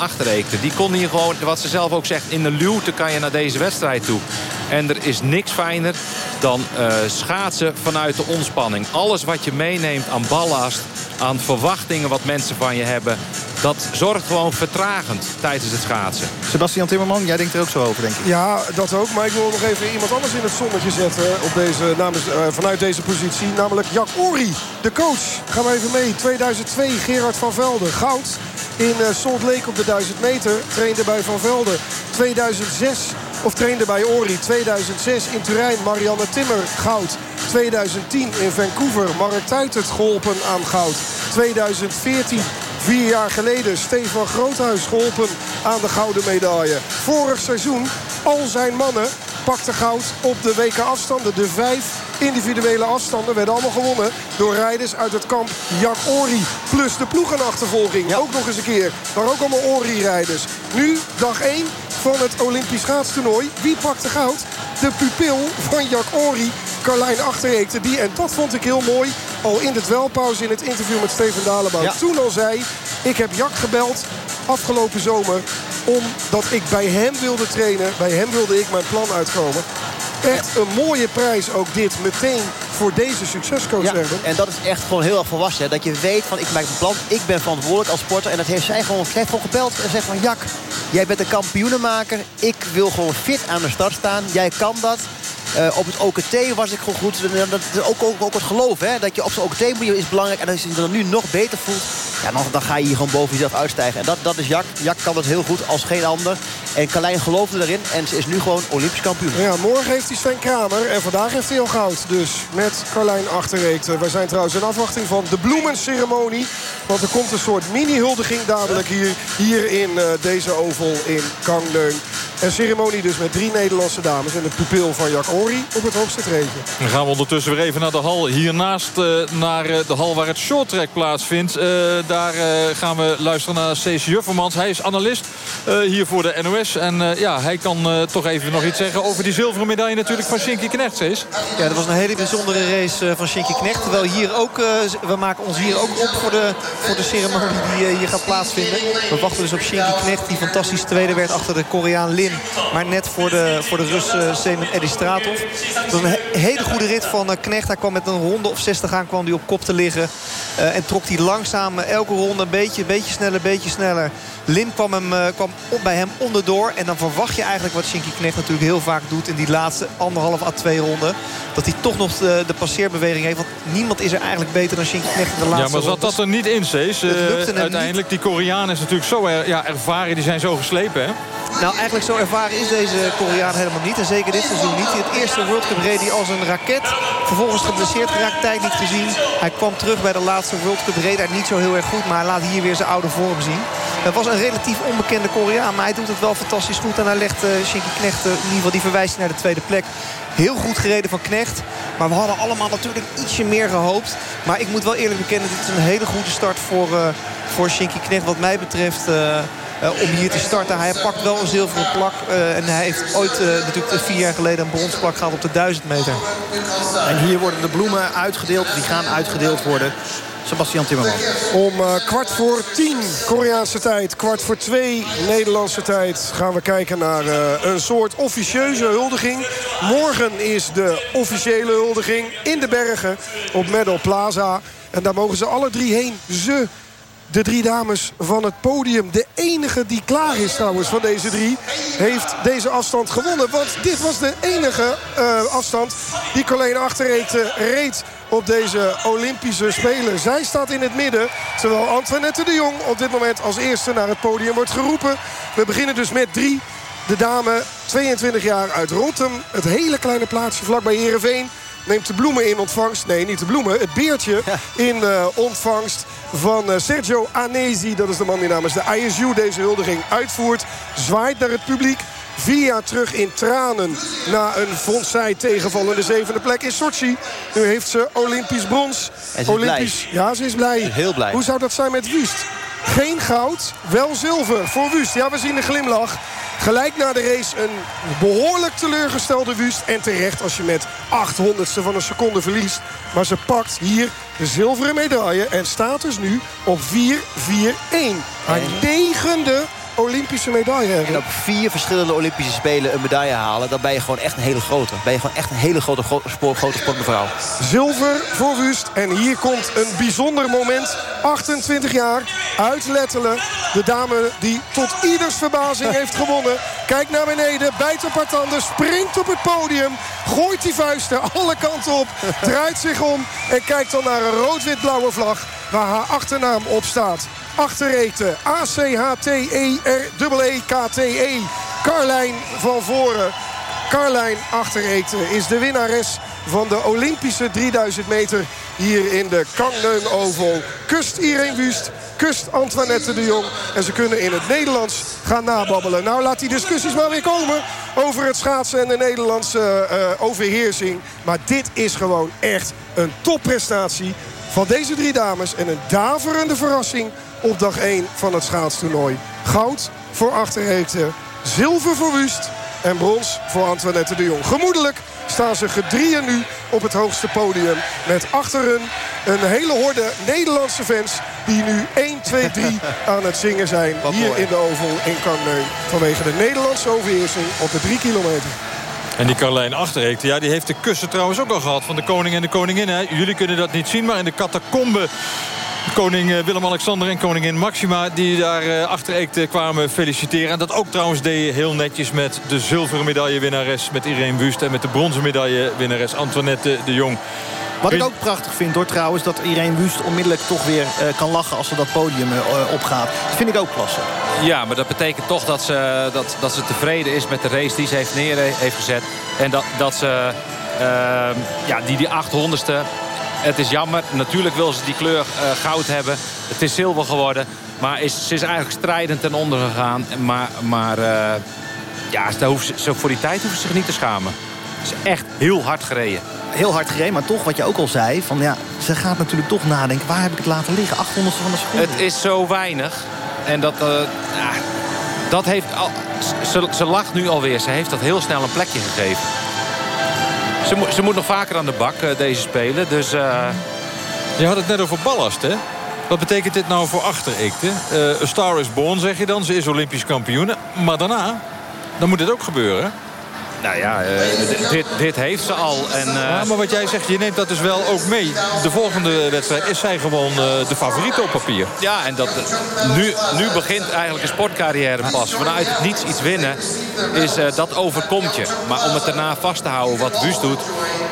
Speaker 9: Die kon hier gewoon, wat ze zelf ook zegt... in de luwte kan je naar deze wedstrijd toe. En er is niks fijner dan uh, schaatsen vanuit de ontspanning. Alles wat je meeneemt aan ballast, aan verwachtingen wat mensen van je hebben... dat zorgt gewoon vertragend tijdens het schaatsen.
Speaker 4: Sebastian Timmerman, jij denkt er ook zo over, denk ik.
Speaker 6: Ja, dat ook. Maar ik wil nog even iemand anders in het zonnetje zetten op deze, namens, uh, vanuit deze positie. Namelijk Jack Ori, de coach. Gaan we even mee. 2002, Gerard van Velde, goud. In uh, Salt Lake op de 1000 meter trainde bij Van Velde. 2006 of trainde bij Ori. 2006 in Turijn Marianne Timmer goud. 2010 in Vancouver Mark Tuitert geholpen aan goud. 2014 Vier jaar geleden Stefan Groothuis geholpen aan de gouden medaille. Vorig seizoen al zijn mannen pakten goud op de WK afstanden. De vijf individuele afstanden werden allemaal gewonnen door rijders uit het kamp Jack Ori. Plus de ploegenachtervolging. Ja. Ook nog eens een keer. Maar ook allemaal Ori-rijders. Nu dag 1 van het Olympisch schaatstoernooi. Wie pakt de goud? De pupil van Jack Ori. Carlijn Achterreekte die, en dat vond ik heel mooi... al in de dwelpauze in het interview met Steven Dalebout ja. toen al zei... ik heb Jack gebeld afgelopen zomer omdat ik bij hem wilde trainen. Bij hem wilde ik mijn plan uitkomen. Echt een mooie prijs ook dit. Meteen voor deze succescoach
Speaker 4: ja, En dat is echt gewoon heel erg volwassen. Hè? Dat je weet van ik maak een plan. Ik ben verantwoordelijk als sporter. En dat heeft zij gewoon, zij gewoon gebeld en zegt van Jak, jij bent een kampioenenmaker. Ik wil gewoon fit aan de start staan. Jij kan dat. Uh, op het OKT was ik gewoon goed. Dat is ook, ook, ook het geloof. Hè? Dat je op zijn OKT moet je, is belangrijk. En als je je dan nu nog beter voelt. Ja, dan, dan ga je hier gewoon boven jezelf uitstijgen. En dat, dat is Jak. Jak kan dat heel goed als geen ander. En Carlijn geloofde erin. En ze is nu gewoon Olympisch kampioen.
Speaker 6: Ja, morgen heeft hij Sven Kramer. En vandaag heeft hij al goud. Dus met Carlijn Achterreekte. Wij zijn trouwens in afwachting van de bloemenceremonie. Want er komt een soort mini-huldiging dadelijk hier, hier in uh, deze oval in Kangleun. Een ceremonie dus met drie Nederlandse dames. En de pupil van Jak Ori op het hoogste treedje.
Speaker 5: Dan gaan we ondertussen weer even naar de hal. Hiernaast uh, naar uh, de hal waar het shorttrack plaatsvindt. Daar gaan we luisteren naar Cees Juffermans. Hij is analist hier voor de NOS. En ja, hij kan toch even nog iets zeggen over die zilveren medaille natuurlijk van Shinky Knecht.
Speaker 13: Ja, dat was een hele bijzondere race van Shinky Knecht. Terwijl hier ook, we maken ons hier ook op voor de, voor de ceremonie die hier gaat plaatsvinden. We wachten dus op Shinky Knecht die fantastisch tweede werd achter de Koreaan Lin. Maar net voor de, voor de Rus Semen Edistratov. Was een he hele goede rit van Knecht. Hij kwam met een ronde of 60 aan kwam hij op kop te liggen. En trok hij langzaam ronde een beetje, beetje sneller, beetje sneller. Lin kwam, hem, kwam op bij hem onderdoor. En dan verwacht je eigenlijk wat Shinky Knecht natuurlijk heel vaak doet... in die laatste anderhalf à twee ronden. Dat hij toch nog de, de passeerbeweging heeft. Want niemand is er eigenlijk beter dan Shinky Knecht in de laatste
Speaker 5: Ja, maar zat dat er niet in, Cees? uiteindelijk,
Speaker 13: niet.
Speaker 5: die Koreaan is natuurlijk zo er, ja, ervaren. Die zijn zo geslepen, hè?
Speaker 13: Nou, eigenlijk zo ervaren is deze Koreaan helemaal niet. En zeker dit seizoen niet. Het eerste World Cup reed hij als een raket. Vervolgens geblesseerd geraakt, tijd niet gezien. Hij kwam terug bij de laatste World Cup. Reed daar niet zo heel erg goed. Maar hij laat hier weer zijn oude vorm zien. Het was een relatief onbekende Koreaan. Maar hij doet het wel fantastisch goed. En hij legt uh, Shinky Knecht, uh, in ieder geval die verwijst naar de tweede plek. Heel goed gereden van Knecht. Maar we hadden allemaal natuurlijk ietsje meer gehoopt. Maar ik moet wel eerlijk bekennen, dit is een hele goede start voor, uh, voor Shinky Knecht. Wat mij betreft... om hier te starten. Hij pakt wel een zilveren plak. Uh, en hij heeft ooit uh, natuurlijk vier jaar geleden een bronsplak gehad op de 1000 meter.
Speaker 4: En hier worden de bloemen uitgedeeld. Die gaan uitgedeeld worden. Sebastian Timmerman.
Speaker 6: Om kwart voor tien Koreaanse tijd, kwart voor twee Nederlandse tijd... gaan we kijken naar een soort officieuze huldiging. Morgen is de officiële huldiging in de bergen op Medal Plaza. En daar mogen ze alle drie heen. Ze de drie dames van het podium. De enige die klaar is trouwens van deze drie... heeft deze afstand gewonnen. Want dit was de enige uh, afstand die Colleen Achterreekte reed op deze Olympische Spelen. Zij staat in het midden, terwijl Antoinette de Jong op dit moment als eerste naar het podium wordt geroepen. We beginnen dus met drie. De dame, 22 jaar uit Rotterdam. Het hele kleine plaatsje vlakbij Heerenveen neemt de bloemen in ontvangst. Nee, niet de bloemen, het beertje in uh, ontvangst van uh, Sergio Anesi. Dat is de man die namens de ISU deze huldiging uitvoert. Zwaait naar het publiek. Vier jaar terug in tranen na een Fonsai tegenvallende zevende plek in Sochi. Nu heeft ze Olympisch brons.
Speaker 4: En ze
Speaker 6: Olympisch.
Speaker 4: blij.
Speaker 6: Ja, ze is blij.
Speaker 4: Heel blij.
Speaker 6: Hoe zou dat zijn met Wust? Geen goud, wel zilver voor Wust. Ja, we zien de glimlach. Gelijk na de race een behoorlijk teleurgestelde Wust. En terecht als je met 800ste van een seconde verliest. Maar ze pakt hier de zilveren medaille. En staat dus nu op 4-4-1. Haar negende Olympische medaille.
Speaker 4: En op vier verschillende Olympische Spelen een medaille halen... dan ben je gewoon echt een hele grote. Ben je gewoon echt een hele grote, gro sport, grote sportmevrouw.
Speaker 6: Zilver voor Wust. En hier komt een bijzonder moment. 28 jaar, uit Lettelen. De dame die tot ieders verbazing heeft gewonnen. Kijkt naar beneden, bijt op haar tanden, springt op het podium. Gooit die vuisten alle kanten op. Draait zich om en kijkt dan naar een rood-wit-blauwe vlag... waar haar achternaam op staat. Achterreten. A-C-H-T-E-R-E-E-K-T-E. Carlijn van Voren. Carlijn Achterreten is de winnares van de Olympische 3000 meter hier in de Kangneun Oval. Kust Irene Wust, kust Antoinette de Jong. En ze kunnen in het Nederlands gaan nababbelen. Nou, laat die discussies maar weer komen over het schaatsen en de Nederlandse uh, overheersing. Maar dit is gewoon echt een topprestatie van deze drie dames. En een daverende verrassing op dag 1 van het schaatstoernooi. Goud voor Achterreekte, zilver voor Wust en brons voor Antoinette de Jong. Gemoedelijk staan ze gedrieën nu op het hoogste podium. Met achter hun een hele horde Nederlandse fans... die nu 1, 2, 3 aan het zingen zijn.
Speaker 4: Wat
Speaker 6: hier
Speaker 4: mooi.
Speaker 6: in de Oval in Kangneun. Vanwege de Nederlandse overheersing op de 3 kilometer.
Speaker 5: En die Carlijn Achterreekte, ja, die heeft de kussen trouwens ook al gehad... van de koning en de koningin. Hè. Jullie kunnen dat niet zien, maar in de catacombe... Koning eh, Willem-Alexander en koningin Maxima... die daar uh, Achterreekte kwamen feliciteren. En dat ook trouwens deed je heel netjes met de zilveren medaillewinnares... met Irene Wust en met de bronzen medaillewinnares Antoinette de Jong.
Speaker 8: Wat ik ook prachtig vind door trouwens... dat Irene Wust onmiddellijk toch weer uh, kan lachen als ze dat podium uh, opgaat. Dat vind ik ook klasse.
Speaker 9: Ja, maar dat betekent toch dat ze, dat, dat ze tevreden is met de race die ze heeft neer heeft gezet. En dat, dat ze uh, ja, die, die 800ste... Het is jammer. Natuurlijk wil ze die kleur goud hebben. Het is zilver geworden. Maar is, ze is eigenlijk strijdend ten onder gegaan. Maar, maar ja, hoeft ze, voor die tijd hoeft ze zich niet te schamen. Ze is echt heel hard gereden
Speaker 8: heel hard gereden. Maar toch, wat je ook al zei, van ja, ze gaat natuurlijk toch nadenken... waar heb ik het laten liggen? 800 van de seconde.
Speaker 9: Het is zo weinig. En dat, uh, ja, dat heeft... Al, ze, ze lacht nu alweer. Ze heeft dat heel snel een plekje gegeven. Ze, mo ze moet nog vaker aan de bak, uh, deze spelen. Dus... Uh...
Speaker 5: Je had het net over ballast, hè? Wat betekent dit nou voor Achtereekte? Uh, A Star is Born, zeg je dan. Ze is Olympisch kampioen. Maar daarna, dan moet dit ook gebeuren.
Speaker 9: Nou ja, uh, dit, dit heeft ze al. En, uh...
Speaker 5: ja, maar wat jij zegt, je neemt dat dus wel ook mee. De volgende wedstrijd is zij gewoon uh, de favoriete op papier.
Speaker 9: Ja, en dat, nu, nu begint eigenlijk een sportcarrière pas. Vanuit het niets iets winnen, is, dat overkomt je. Maar om het daarna vast te houden wat Wust doet,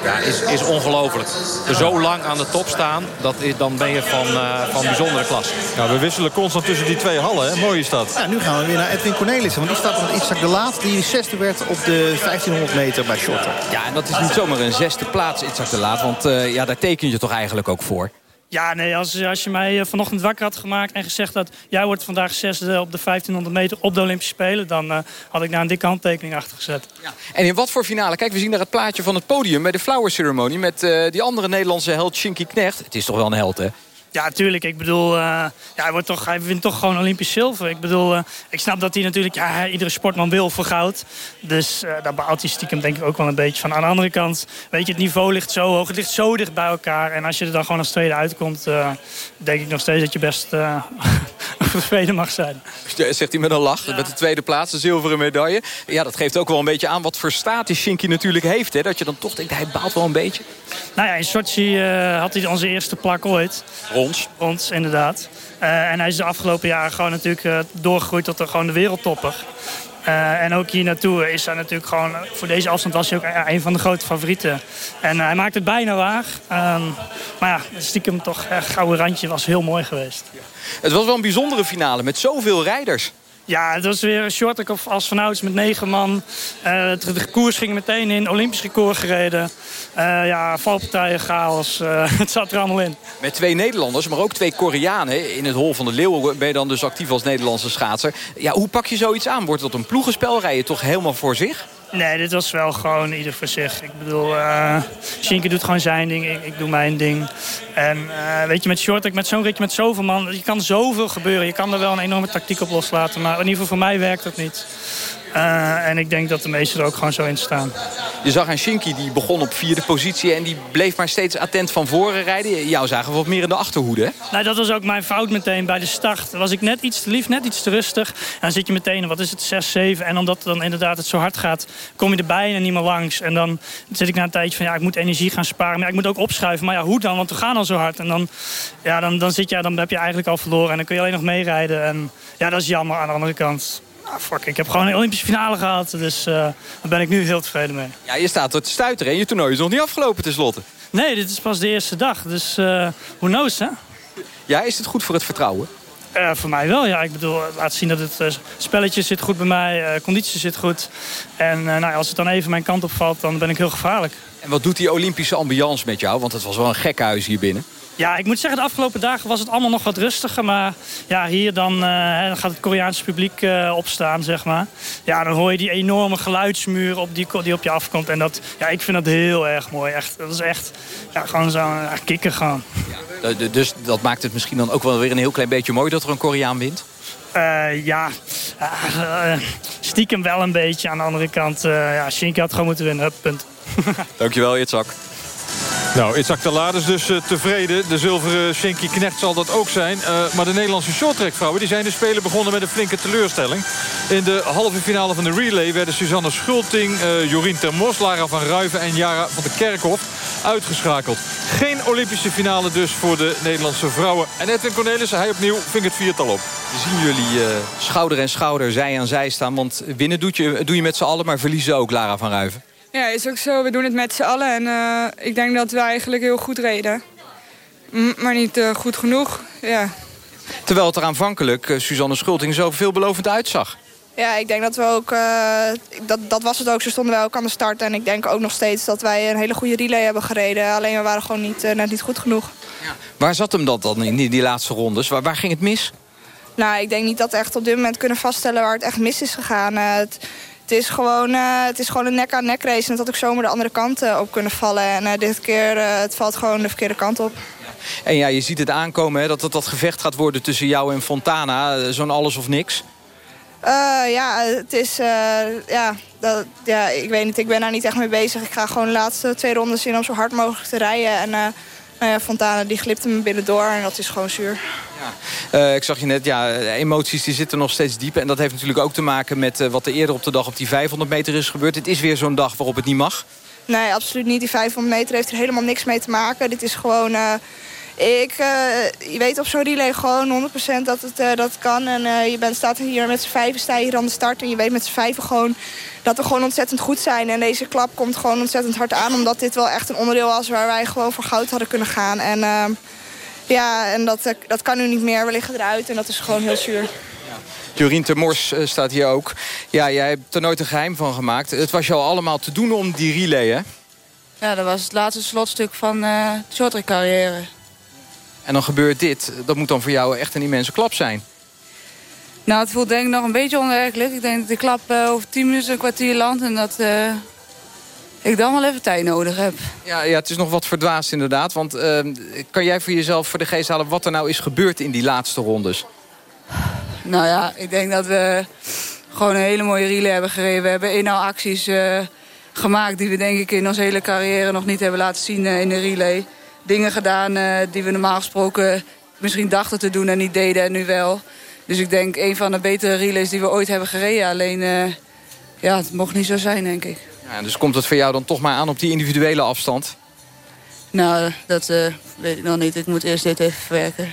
Speaker 9: ja, is, is ongelooflijk. Zo lang aan de top staan, dat is, dan ben je van, van bijzondere klas.
Speaker 5: Ja, we wisselen constant tussen die twee hallen. Hè? Mooi is dat.
Speaker 8: Ja, nu gaan we weer naar Edwin Cornelissen. Want die staat met Isaac de Laat, die zesde werd op de 1500 meter bij shorten.
Speaker 14: Ja, en dat is niet zomaar een zesde plaats, Itzak de Laat. Want uh, ja, daar teken je toch eigenlijk ook voor.
Speaker 15: Ja, nee, als, als je mij eh, vanochtend wakker had gemaakt en gezegd dat... jij wordt vandaag zesde op de 1500 meter op de Olympische Spelen... dan uh, had ik daar een dikke handtekening achter gezet. Ja.
Speaker 14: En in wat voor finale? Kijk, we zien daar het plaatje van het podium bij de flower ceremony... met uh, die andere Nederlandse held Shinky Knecht. Het is toch wel een held, hè?
Speaker 15: Ja, natuurlijk. Ik bedoel, uh, ja, hij, wordt toch, hij wint toch gewoon Olympisch zilver. Ik bedoel, uh, ik snap dat hij natuurlijk... Ja, iedere sportman wil voor goud. Dus uh, daar baalt hij stiekem denk ik ook wel een beetje van. Aan de andere kant, weet je, het niveau ligt zo hoog. Het ligt zo dicht bij elkaar. En als je er dan gewoon als tweede uitkomt... denk ik nog steeds dat je best tevreden mag zijn.
Speaker 14: Zegt hij met een lach. Met de tweede plaats, de zilveren medaille. Ja, dat geeft ook wel een beetje aan wat voor status Shinky natuurlijk heeft. Hè? Dat je dan toch denkt, hij baalt wel een beetje.
Speaker 15: Nou ja, in Sochi had hij onze eerste plak ooit.
Speaker 14: Ons.
Speaker 15: Ons, inderdaad. Uh, en hij is de afgelopen jaren gewoon natuurlijk uh, doorgegroeid tot de, gewoon de wereldtopper. Uh, en ook hier naartoe is hij natuurlijk gewoon... Voor deze afstand was hij ook een van de grote favorieten. En hij maakt het bijna waar. Um, maar ja, stiekem toch gouden randje was heel mooi geweest.
Speaker 14: Het was wel een bijzondere finale met zoveel rijders.
Speaker 15: Ja, het was weer een short of als vanouds met negen man. Uh, de koers ging meteen in, Olympisch record gereden. Uh, ja, valpartijen, chaos. Uh, het zat er allemaal in.
Speaker 14: Met twee Nederlanders, maar ook twee Koreanen. In het Hol van de Leeuw ben je dan dus actief als Nederlandse schaatser. Ja, hoe pak je zoiets aan? Wordt dat een ploegenspel? Rij je toch helemaal voor zich?
Speaker 15: Nee, dit was wel gewoon ieder voor zich. Ik bedoel, uh, Shinke doet gewoon zijn ding, ik, ik doe mijn ding. En uh, weet je, met short, met zo'n ritje met zoveel man, je kan zoveel gebeuren. Je kan er wel een enorme tactiek op loslaten, maar in ieder geval voor mij werkt dat niet. Uh, en ik denk dat de meesten er ook gewoon zo in staan.
Speaker 14: Je zag een Shinky die begon op vierde positie... en die bleef maar steeds attent van voren rijden. Jou zagen we wat meer in de achterhoede, hè?
Speaker 15: Nou, dat was ook mijn fout meteen bij de start. Was ik net iets te lief, net iets te rustig. En dan zit je meteen, wat is het, 6, 7. En omdat dan inderdaad het zo hard gaat, kom je er bijna niet meer langs. En dan zit ik na een tijdje van, ja, ik moet energie gaan sparen. Maar ja, ik moet ook opschuiven. Maar ja, hoe dan? Want we gaan al zo hard. En dan, ja, dan, dan, zit je, dan heb je eigenlijk al verloren. En dan kun je alleen nog meerijden. En ja, dat is jammer aan de andere kant. Ah, fuck, ik heb gewoon een Olympische finale gehad. Dus uh, daar ben ik nu heel tevreden mee.
Speaker 14: Ja, je staat te stuiteren en je toernooi is nog niet afgelopen tenslotte.
Speaker 15: Nee, dit is pas de eerste dag. Dus uh, who knows, hè?
Speaker 14: Ja, is het goed voor het vertrouwen?
Speaker 15: Uh, voor mij wel, ja. Ik bedoel, laat zien dat het spelletje zit goed bij mij. conditie zit goed. En nou, als het dan even mijn kant opvalt, dan ben ik heel gevaarlijk.
Speaker 14: En wat doet die Olympische ambiance met jou? Want het was wel een gek huis hier binnen.
Speaker 15: Ja, ik moet zeggen, de afgelopen dagen was het allemaal nog wat rustiger. Maar ja, hier dan, uh, dan gaat het Koreaanse publiek uh, opstaan, zeg maar. Ja, dan hoor je die enorme geluidsmuur op die, die op je afkomt. En dat, ja, ik vind dat heel erg mooi. Echt, dat is echt ja, gewoon zo'n ja, kikker gewoon.
Speaker 14: Ja, dus dat maakt het misschien dan ook wel weer een heel klein beetje mooi dat er een Koreaan wint?
Speaker 15: Uh, ja, uh, stiekem wel een beetje. Aan de andere kant, uh, ja, Shinky had gewoon moeten winnen. Hup, punt.
Speaker 14: Dankjewel, Jitzak.
Speaker 5: Nou, Itzak Laat is dus uh, tevreden. De zilveren Shinky Knecht zal dat ook zijn. Uh, maar de Nederlandse shorttrackvrouwen die zijn de Spelen begonnen met een flinke teleurstelling. In de halve finale van de relay werden Suzanne Schulting, uh, Jorien Termos, Lara van Ruiven en Jara van de Kerkhof uitgeschakeld. Geen Olympische finale dus voor de Nederlandse vrouwen. En Edwin Cornelissen, hij opnieuw ving het viertal op.
Speaker 14: Zien jullie schouder en schouder, zij aan zij staan. Want winnen je, doe je met z'n allen, maar verliezen ook, Lara van Ruiven.
Speaker 16: Ja, is ook zo. We doen het met z'n allen. En eh, ik denk dat we eigenlijk heel goed reden. M- maar niet eh, goed genoeg. Ja.
Speaker 14: Terwijl het er aanvankelijk, eh, Suzanne Schulting, zo veelbelovend uitzag.
Speaker 17: Ja, ik denk dat we ook... eh, dat, dat was het ook. Ze stonden wij ook aan de start. En ik denk ook nog steeds dat wij een hele goede relay hebben gereden. Alleen we waren gewoon niet, eh, net niet goed genoeg.
Speaker 14: Waar zat hem dat dan in die, die laatste rondes? Waar, waar ging het mis?
Speaker 17: Nou, ik denk niet dat we echt op dit moment kunnen vaststellen waar het echt mis is gegaan. Het, het, is gewoon, eh, het is gewoon een nek-aan-nek race. En het had ook zomaar de andere kant eh, op kunnen vallen. En eh, dit keer het valt gewoon de verkeerde kant op.
Speaker 14: En ja, je ziet het aankomen hè, dat het dat gevecht gaat worden tussen jou en Fontana. Zo'n alles of niks.
Speaker 17: Ja, het is... Ja, dat, ja, ik weet niet. Ik ben daar niet echt mee bezig. Ik ga gewoon de laatste twee rondes in om zo hard mogelijk te rijden. En nou ja, Fontana die glipte me binnendoor en dat is gewoon zuur.
Speaker 14: Uh, ik zag je net, ja, emoties die zitten nog steeds diep. En dat heeft natuurlijk ook te maken met uh, wat er eerder op de dag op die 500 meter is gebeurd. Het is weer zo'n dag waarop het niet mag.
Speaker 17: Nee, absoluut niet. Die 500 meter heeft er helemaal niks mee te maken. Dit is gewoon... Uh, ik, je weet op zo'n relay gewoon 100% dat het dat kan. En je bent, staat hier met z'n vijven, sta je hier aan de start. En je weet met z'n vijven gewoon dat we gewoon ontzettend goed zijn. En deze klap komt gewoon ontzettend hard aan. Omdat dit wel echt een onderdeel was waar wij gewoon voor goud hadden kunnen gaan. En ja, en dat, dat kan nu niet meer. We liggen eruit en dat is gewoon heel zuur.
Speaker 14: Jorien Termors uh, staat hier ook. Ja, jij hebt er nooit een geheim van gemaakt. Het was jou allemaal te doen om die relay, hè?
Speaker 18: Ja, dat was het laatste slotstuk van uh, de shorttrack carrière.
Speaker 14: En dan gebeurt dit. Dat moet dan voor jou echt een immense klap zijn.
Speaker 18: Nou, het voelt denk ik nog een beetje onwerkelijk. Ik denk dat de klap uh, over 10 minuten een kwartier landt... en dat uh, ik dan wel even tijd nodig heb.
Speaker 14: Ja, ja het is nog wat verdwaasd inderdaad. Want uh, kan jij voor jezelf voor de geest halen... wat er nou is gebeurd in die laatste rondes?
Speaker 18: Nou ja, ik denk dat we gewoon een hele mooie relay hebben gereden. We hebben al acties uh, gemaakt die we denk ik in onze hele carrière nog niet hebben laten zien uh, in de relay. Dingen gedaan uh, die we normaal gesproken misschien dachten te doen en niet deden en nu wel. Dus ik denk een van de betere relays die we ooit hebben gereden. Alleen, ja, het mocht niet zo zijn, denk ik.
Speaker 14: Ja, dus komt het voor jou dan toch maar aan op die individuele afstand?
Speaker 18: Nou, dat weet ik nog niet. Ik moet eerst dit even verwerken.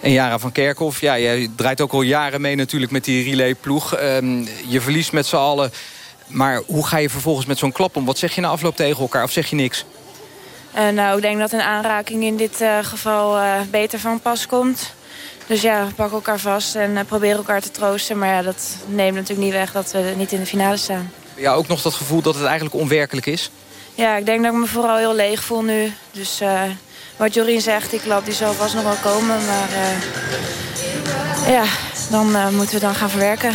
Speaker 14: En Jara van Kerkhoff, ja, jij draait ook al jaren mee natuurlijk met die relayploeg. Um, je verliest met z'n allen. Maar hoe ga je vervolgens met zo'n klap om? Wat zeg je na afloop tegen elkaar of zeg je niks?
Speaker 19: Uh, nou, ik denk dat een aanraking in dit uh, geval uh, beter van pas komt. Dus ja, we pakken elkaar vast en proberen elkaar te troosten. Maar ja, dat neemt natuurlijk niet weg dat we niet in de finale staan.
Speaker 14: Ja, ook nog dat gevoel dat het eigenlijk onwerkelijk is?
Speaker 19: Ja, ik denk dat ik me vooral heel leeg voel nu. Dus wat Jorien zegt, die klap die zal vast nog wel komen. Maar uh, ja, dan uh, moeten we dan gaan verwerken.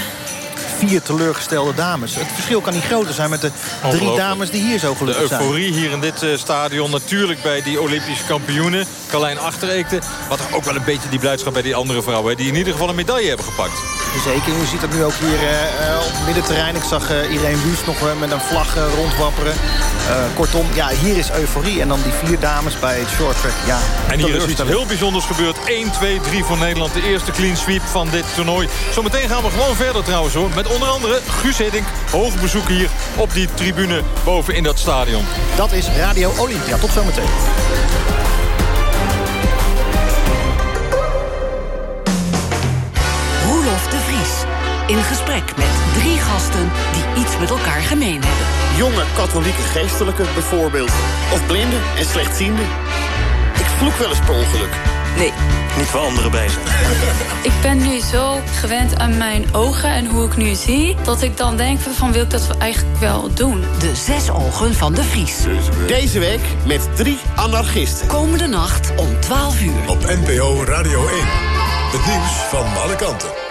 Speaker 8: Vier teleurgestelde dames. Het verschil kan niet groter zijn met de drie dames die hier zo gelukkig zijn.
Speaker 5: De euforie hier in dit stadion. Natuurlijk bij die Olympische kampioenen. Carlijn Achtereekte. Wat er ook wel een beetje die blijdschap bij die andere vrouwen. Die in ieder geval een medaille hebben gepakt.
Speaker 8: Zeker, u ziet dat nu ook hier uh, op het middenterrein. Ik zag uh, Irene Wust nog met een vlag rondwapperen. kortom, ja, hier is euforie. En dan die vier dames bij het short track. Ja,
Speaker 5: en hier is iets heel bijzonders gebeurd. 1, 2, 3 voor Nederland. De eerste clean sweep van dit toernooi. Zometeen gaan we gewoon verder trouwens hoor. Met onder andere Guus Hiddink. Hoog bezoek hier op die tribune boven in dat stadion.
Speaker 8: Dat is Radio Olympia. Tot zometeen.
Speaker 3: In gesprek met drie gasten die iets met elkaar gemeen hebben.
Speaker 20: Jonge katholieke geestelijke bijvoorbeeld. Of blinden en slechtzienden. Ik vloek wel eens per ongeluk.
Speaker 21: Nee.
Speaker 20: Niet voor anderen bezig.
Speaker 21: ik ben nu zo gewend aan mijn ogen en hoe ik nu zie... dat ik dan denk van wil ik dat we eigenlijk wel doen.
Speaker 3: De zes ogen van de Vries.
Speaker 20: Deze week, Deze week met drie anarchisten.
Speaker 3: Komende nacht om 12 uur.
Speaker 1: Op NPO Radio 1. Het nieuws van alle kanten.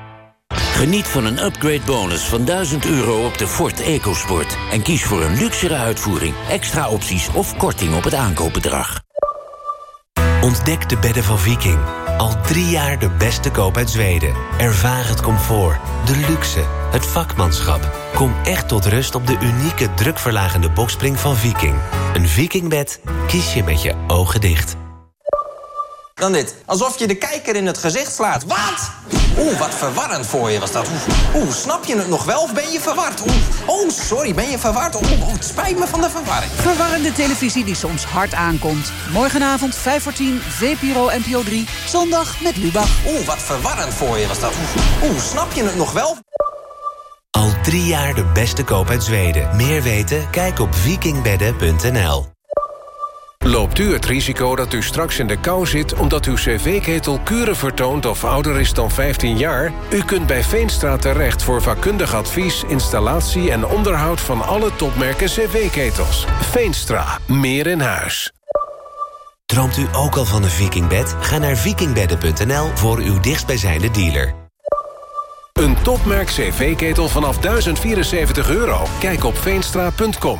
Speaker 22: Geniet van een upgrade bonus van 1000 euro op de Ford EcoSport. En kies voor een luxere uitvoering, extra opties of korting op het aankoopbedrag.
Speaker 23: Ontdek de bedden van Viking. Al drie jaar de beste koop uit Zweden. Ervaar het comfort, de luxe, het vakmanschap. Kom echt tot rust op de unieke drukverlagende bokspring van Viking. Een Vikingbed kies je met je ogen dicht.
Speaker 24: Dan dit. Alsof je de kijker in het gezicht slaat. Wat? Oeh, wat verwarrend voor je was dat. Oeh, oeh, snap je het nog wel of ben je verward? Oeh, oh, sorry, ben je verward? Oeh, oh, het spijt me van de verwarring.
Speaker 25: Verwarrende televisie die soms hard aankomt. Morgenavond 5 voor 10, VPRO NPO 3. Zondag met Lubach.
Speaker 24: Oeh, wat verwarrend voor je was dat. Oeh, oeh, snap je het nog wel?
Speaker 23: Al drie jaar de beste koop uit Zweden. Meer weten? Kijk op vikingbedden.nl.
Speaker 26: Loopt u het risico dat u straks in de kou zit... omdat uw cv-ketel kuren vertoont of ouder is dan 15 jaar? U kunt bij Veenstra terecht voor vakkundig advies... installatie en onderhoud van alle topmerken cv-ketels. Veenstra. Meer in huis.
Speaker 23: Droomt u ook al van een vikingbed? Ga naar vikingbedden.nl voor uw dichtstbijzijnde dealer.
Speaker 26: Een topmerk cv-ketel vanaf 1074 euro. Kijk op veenstra.com.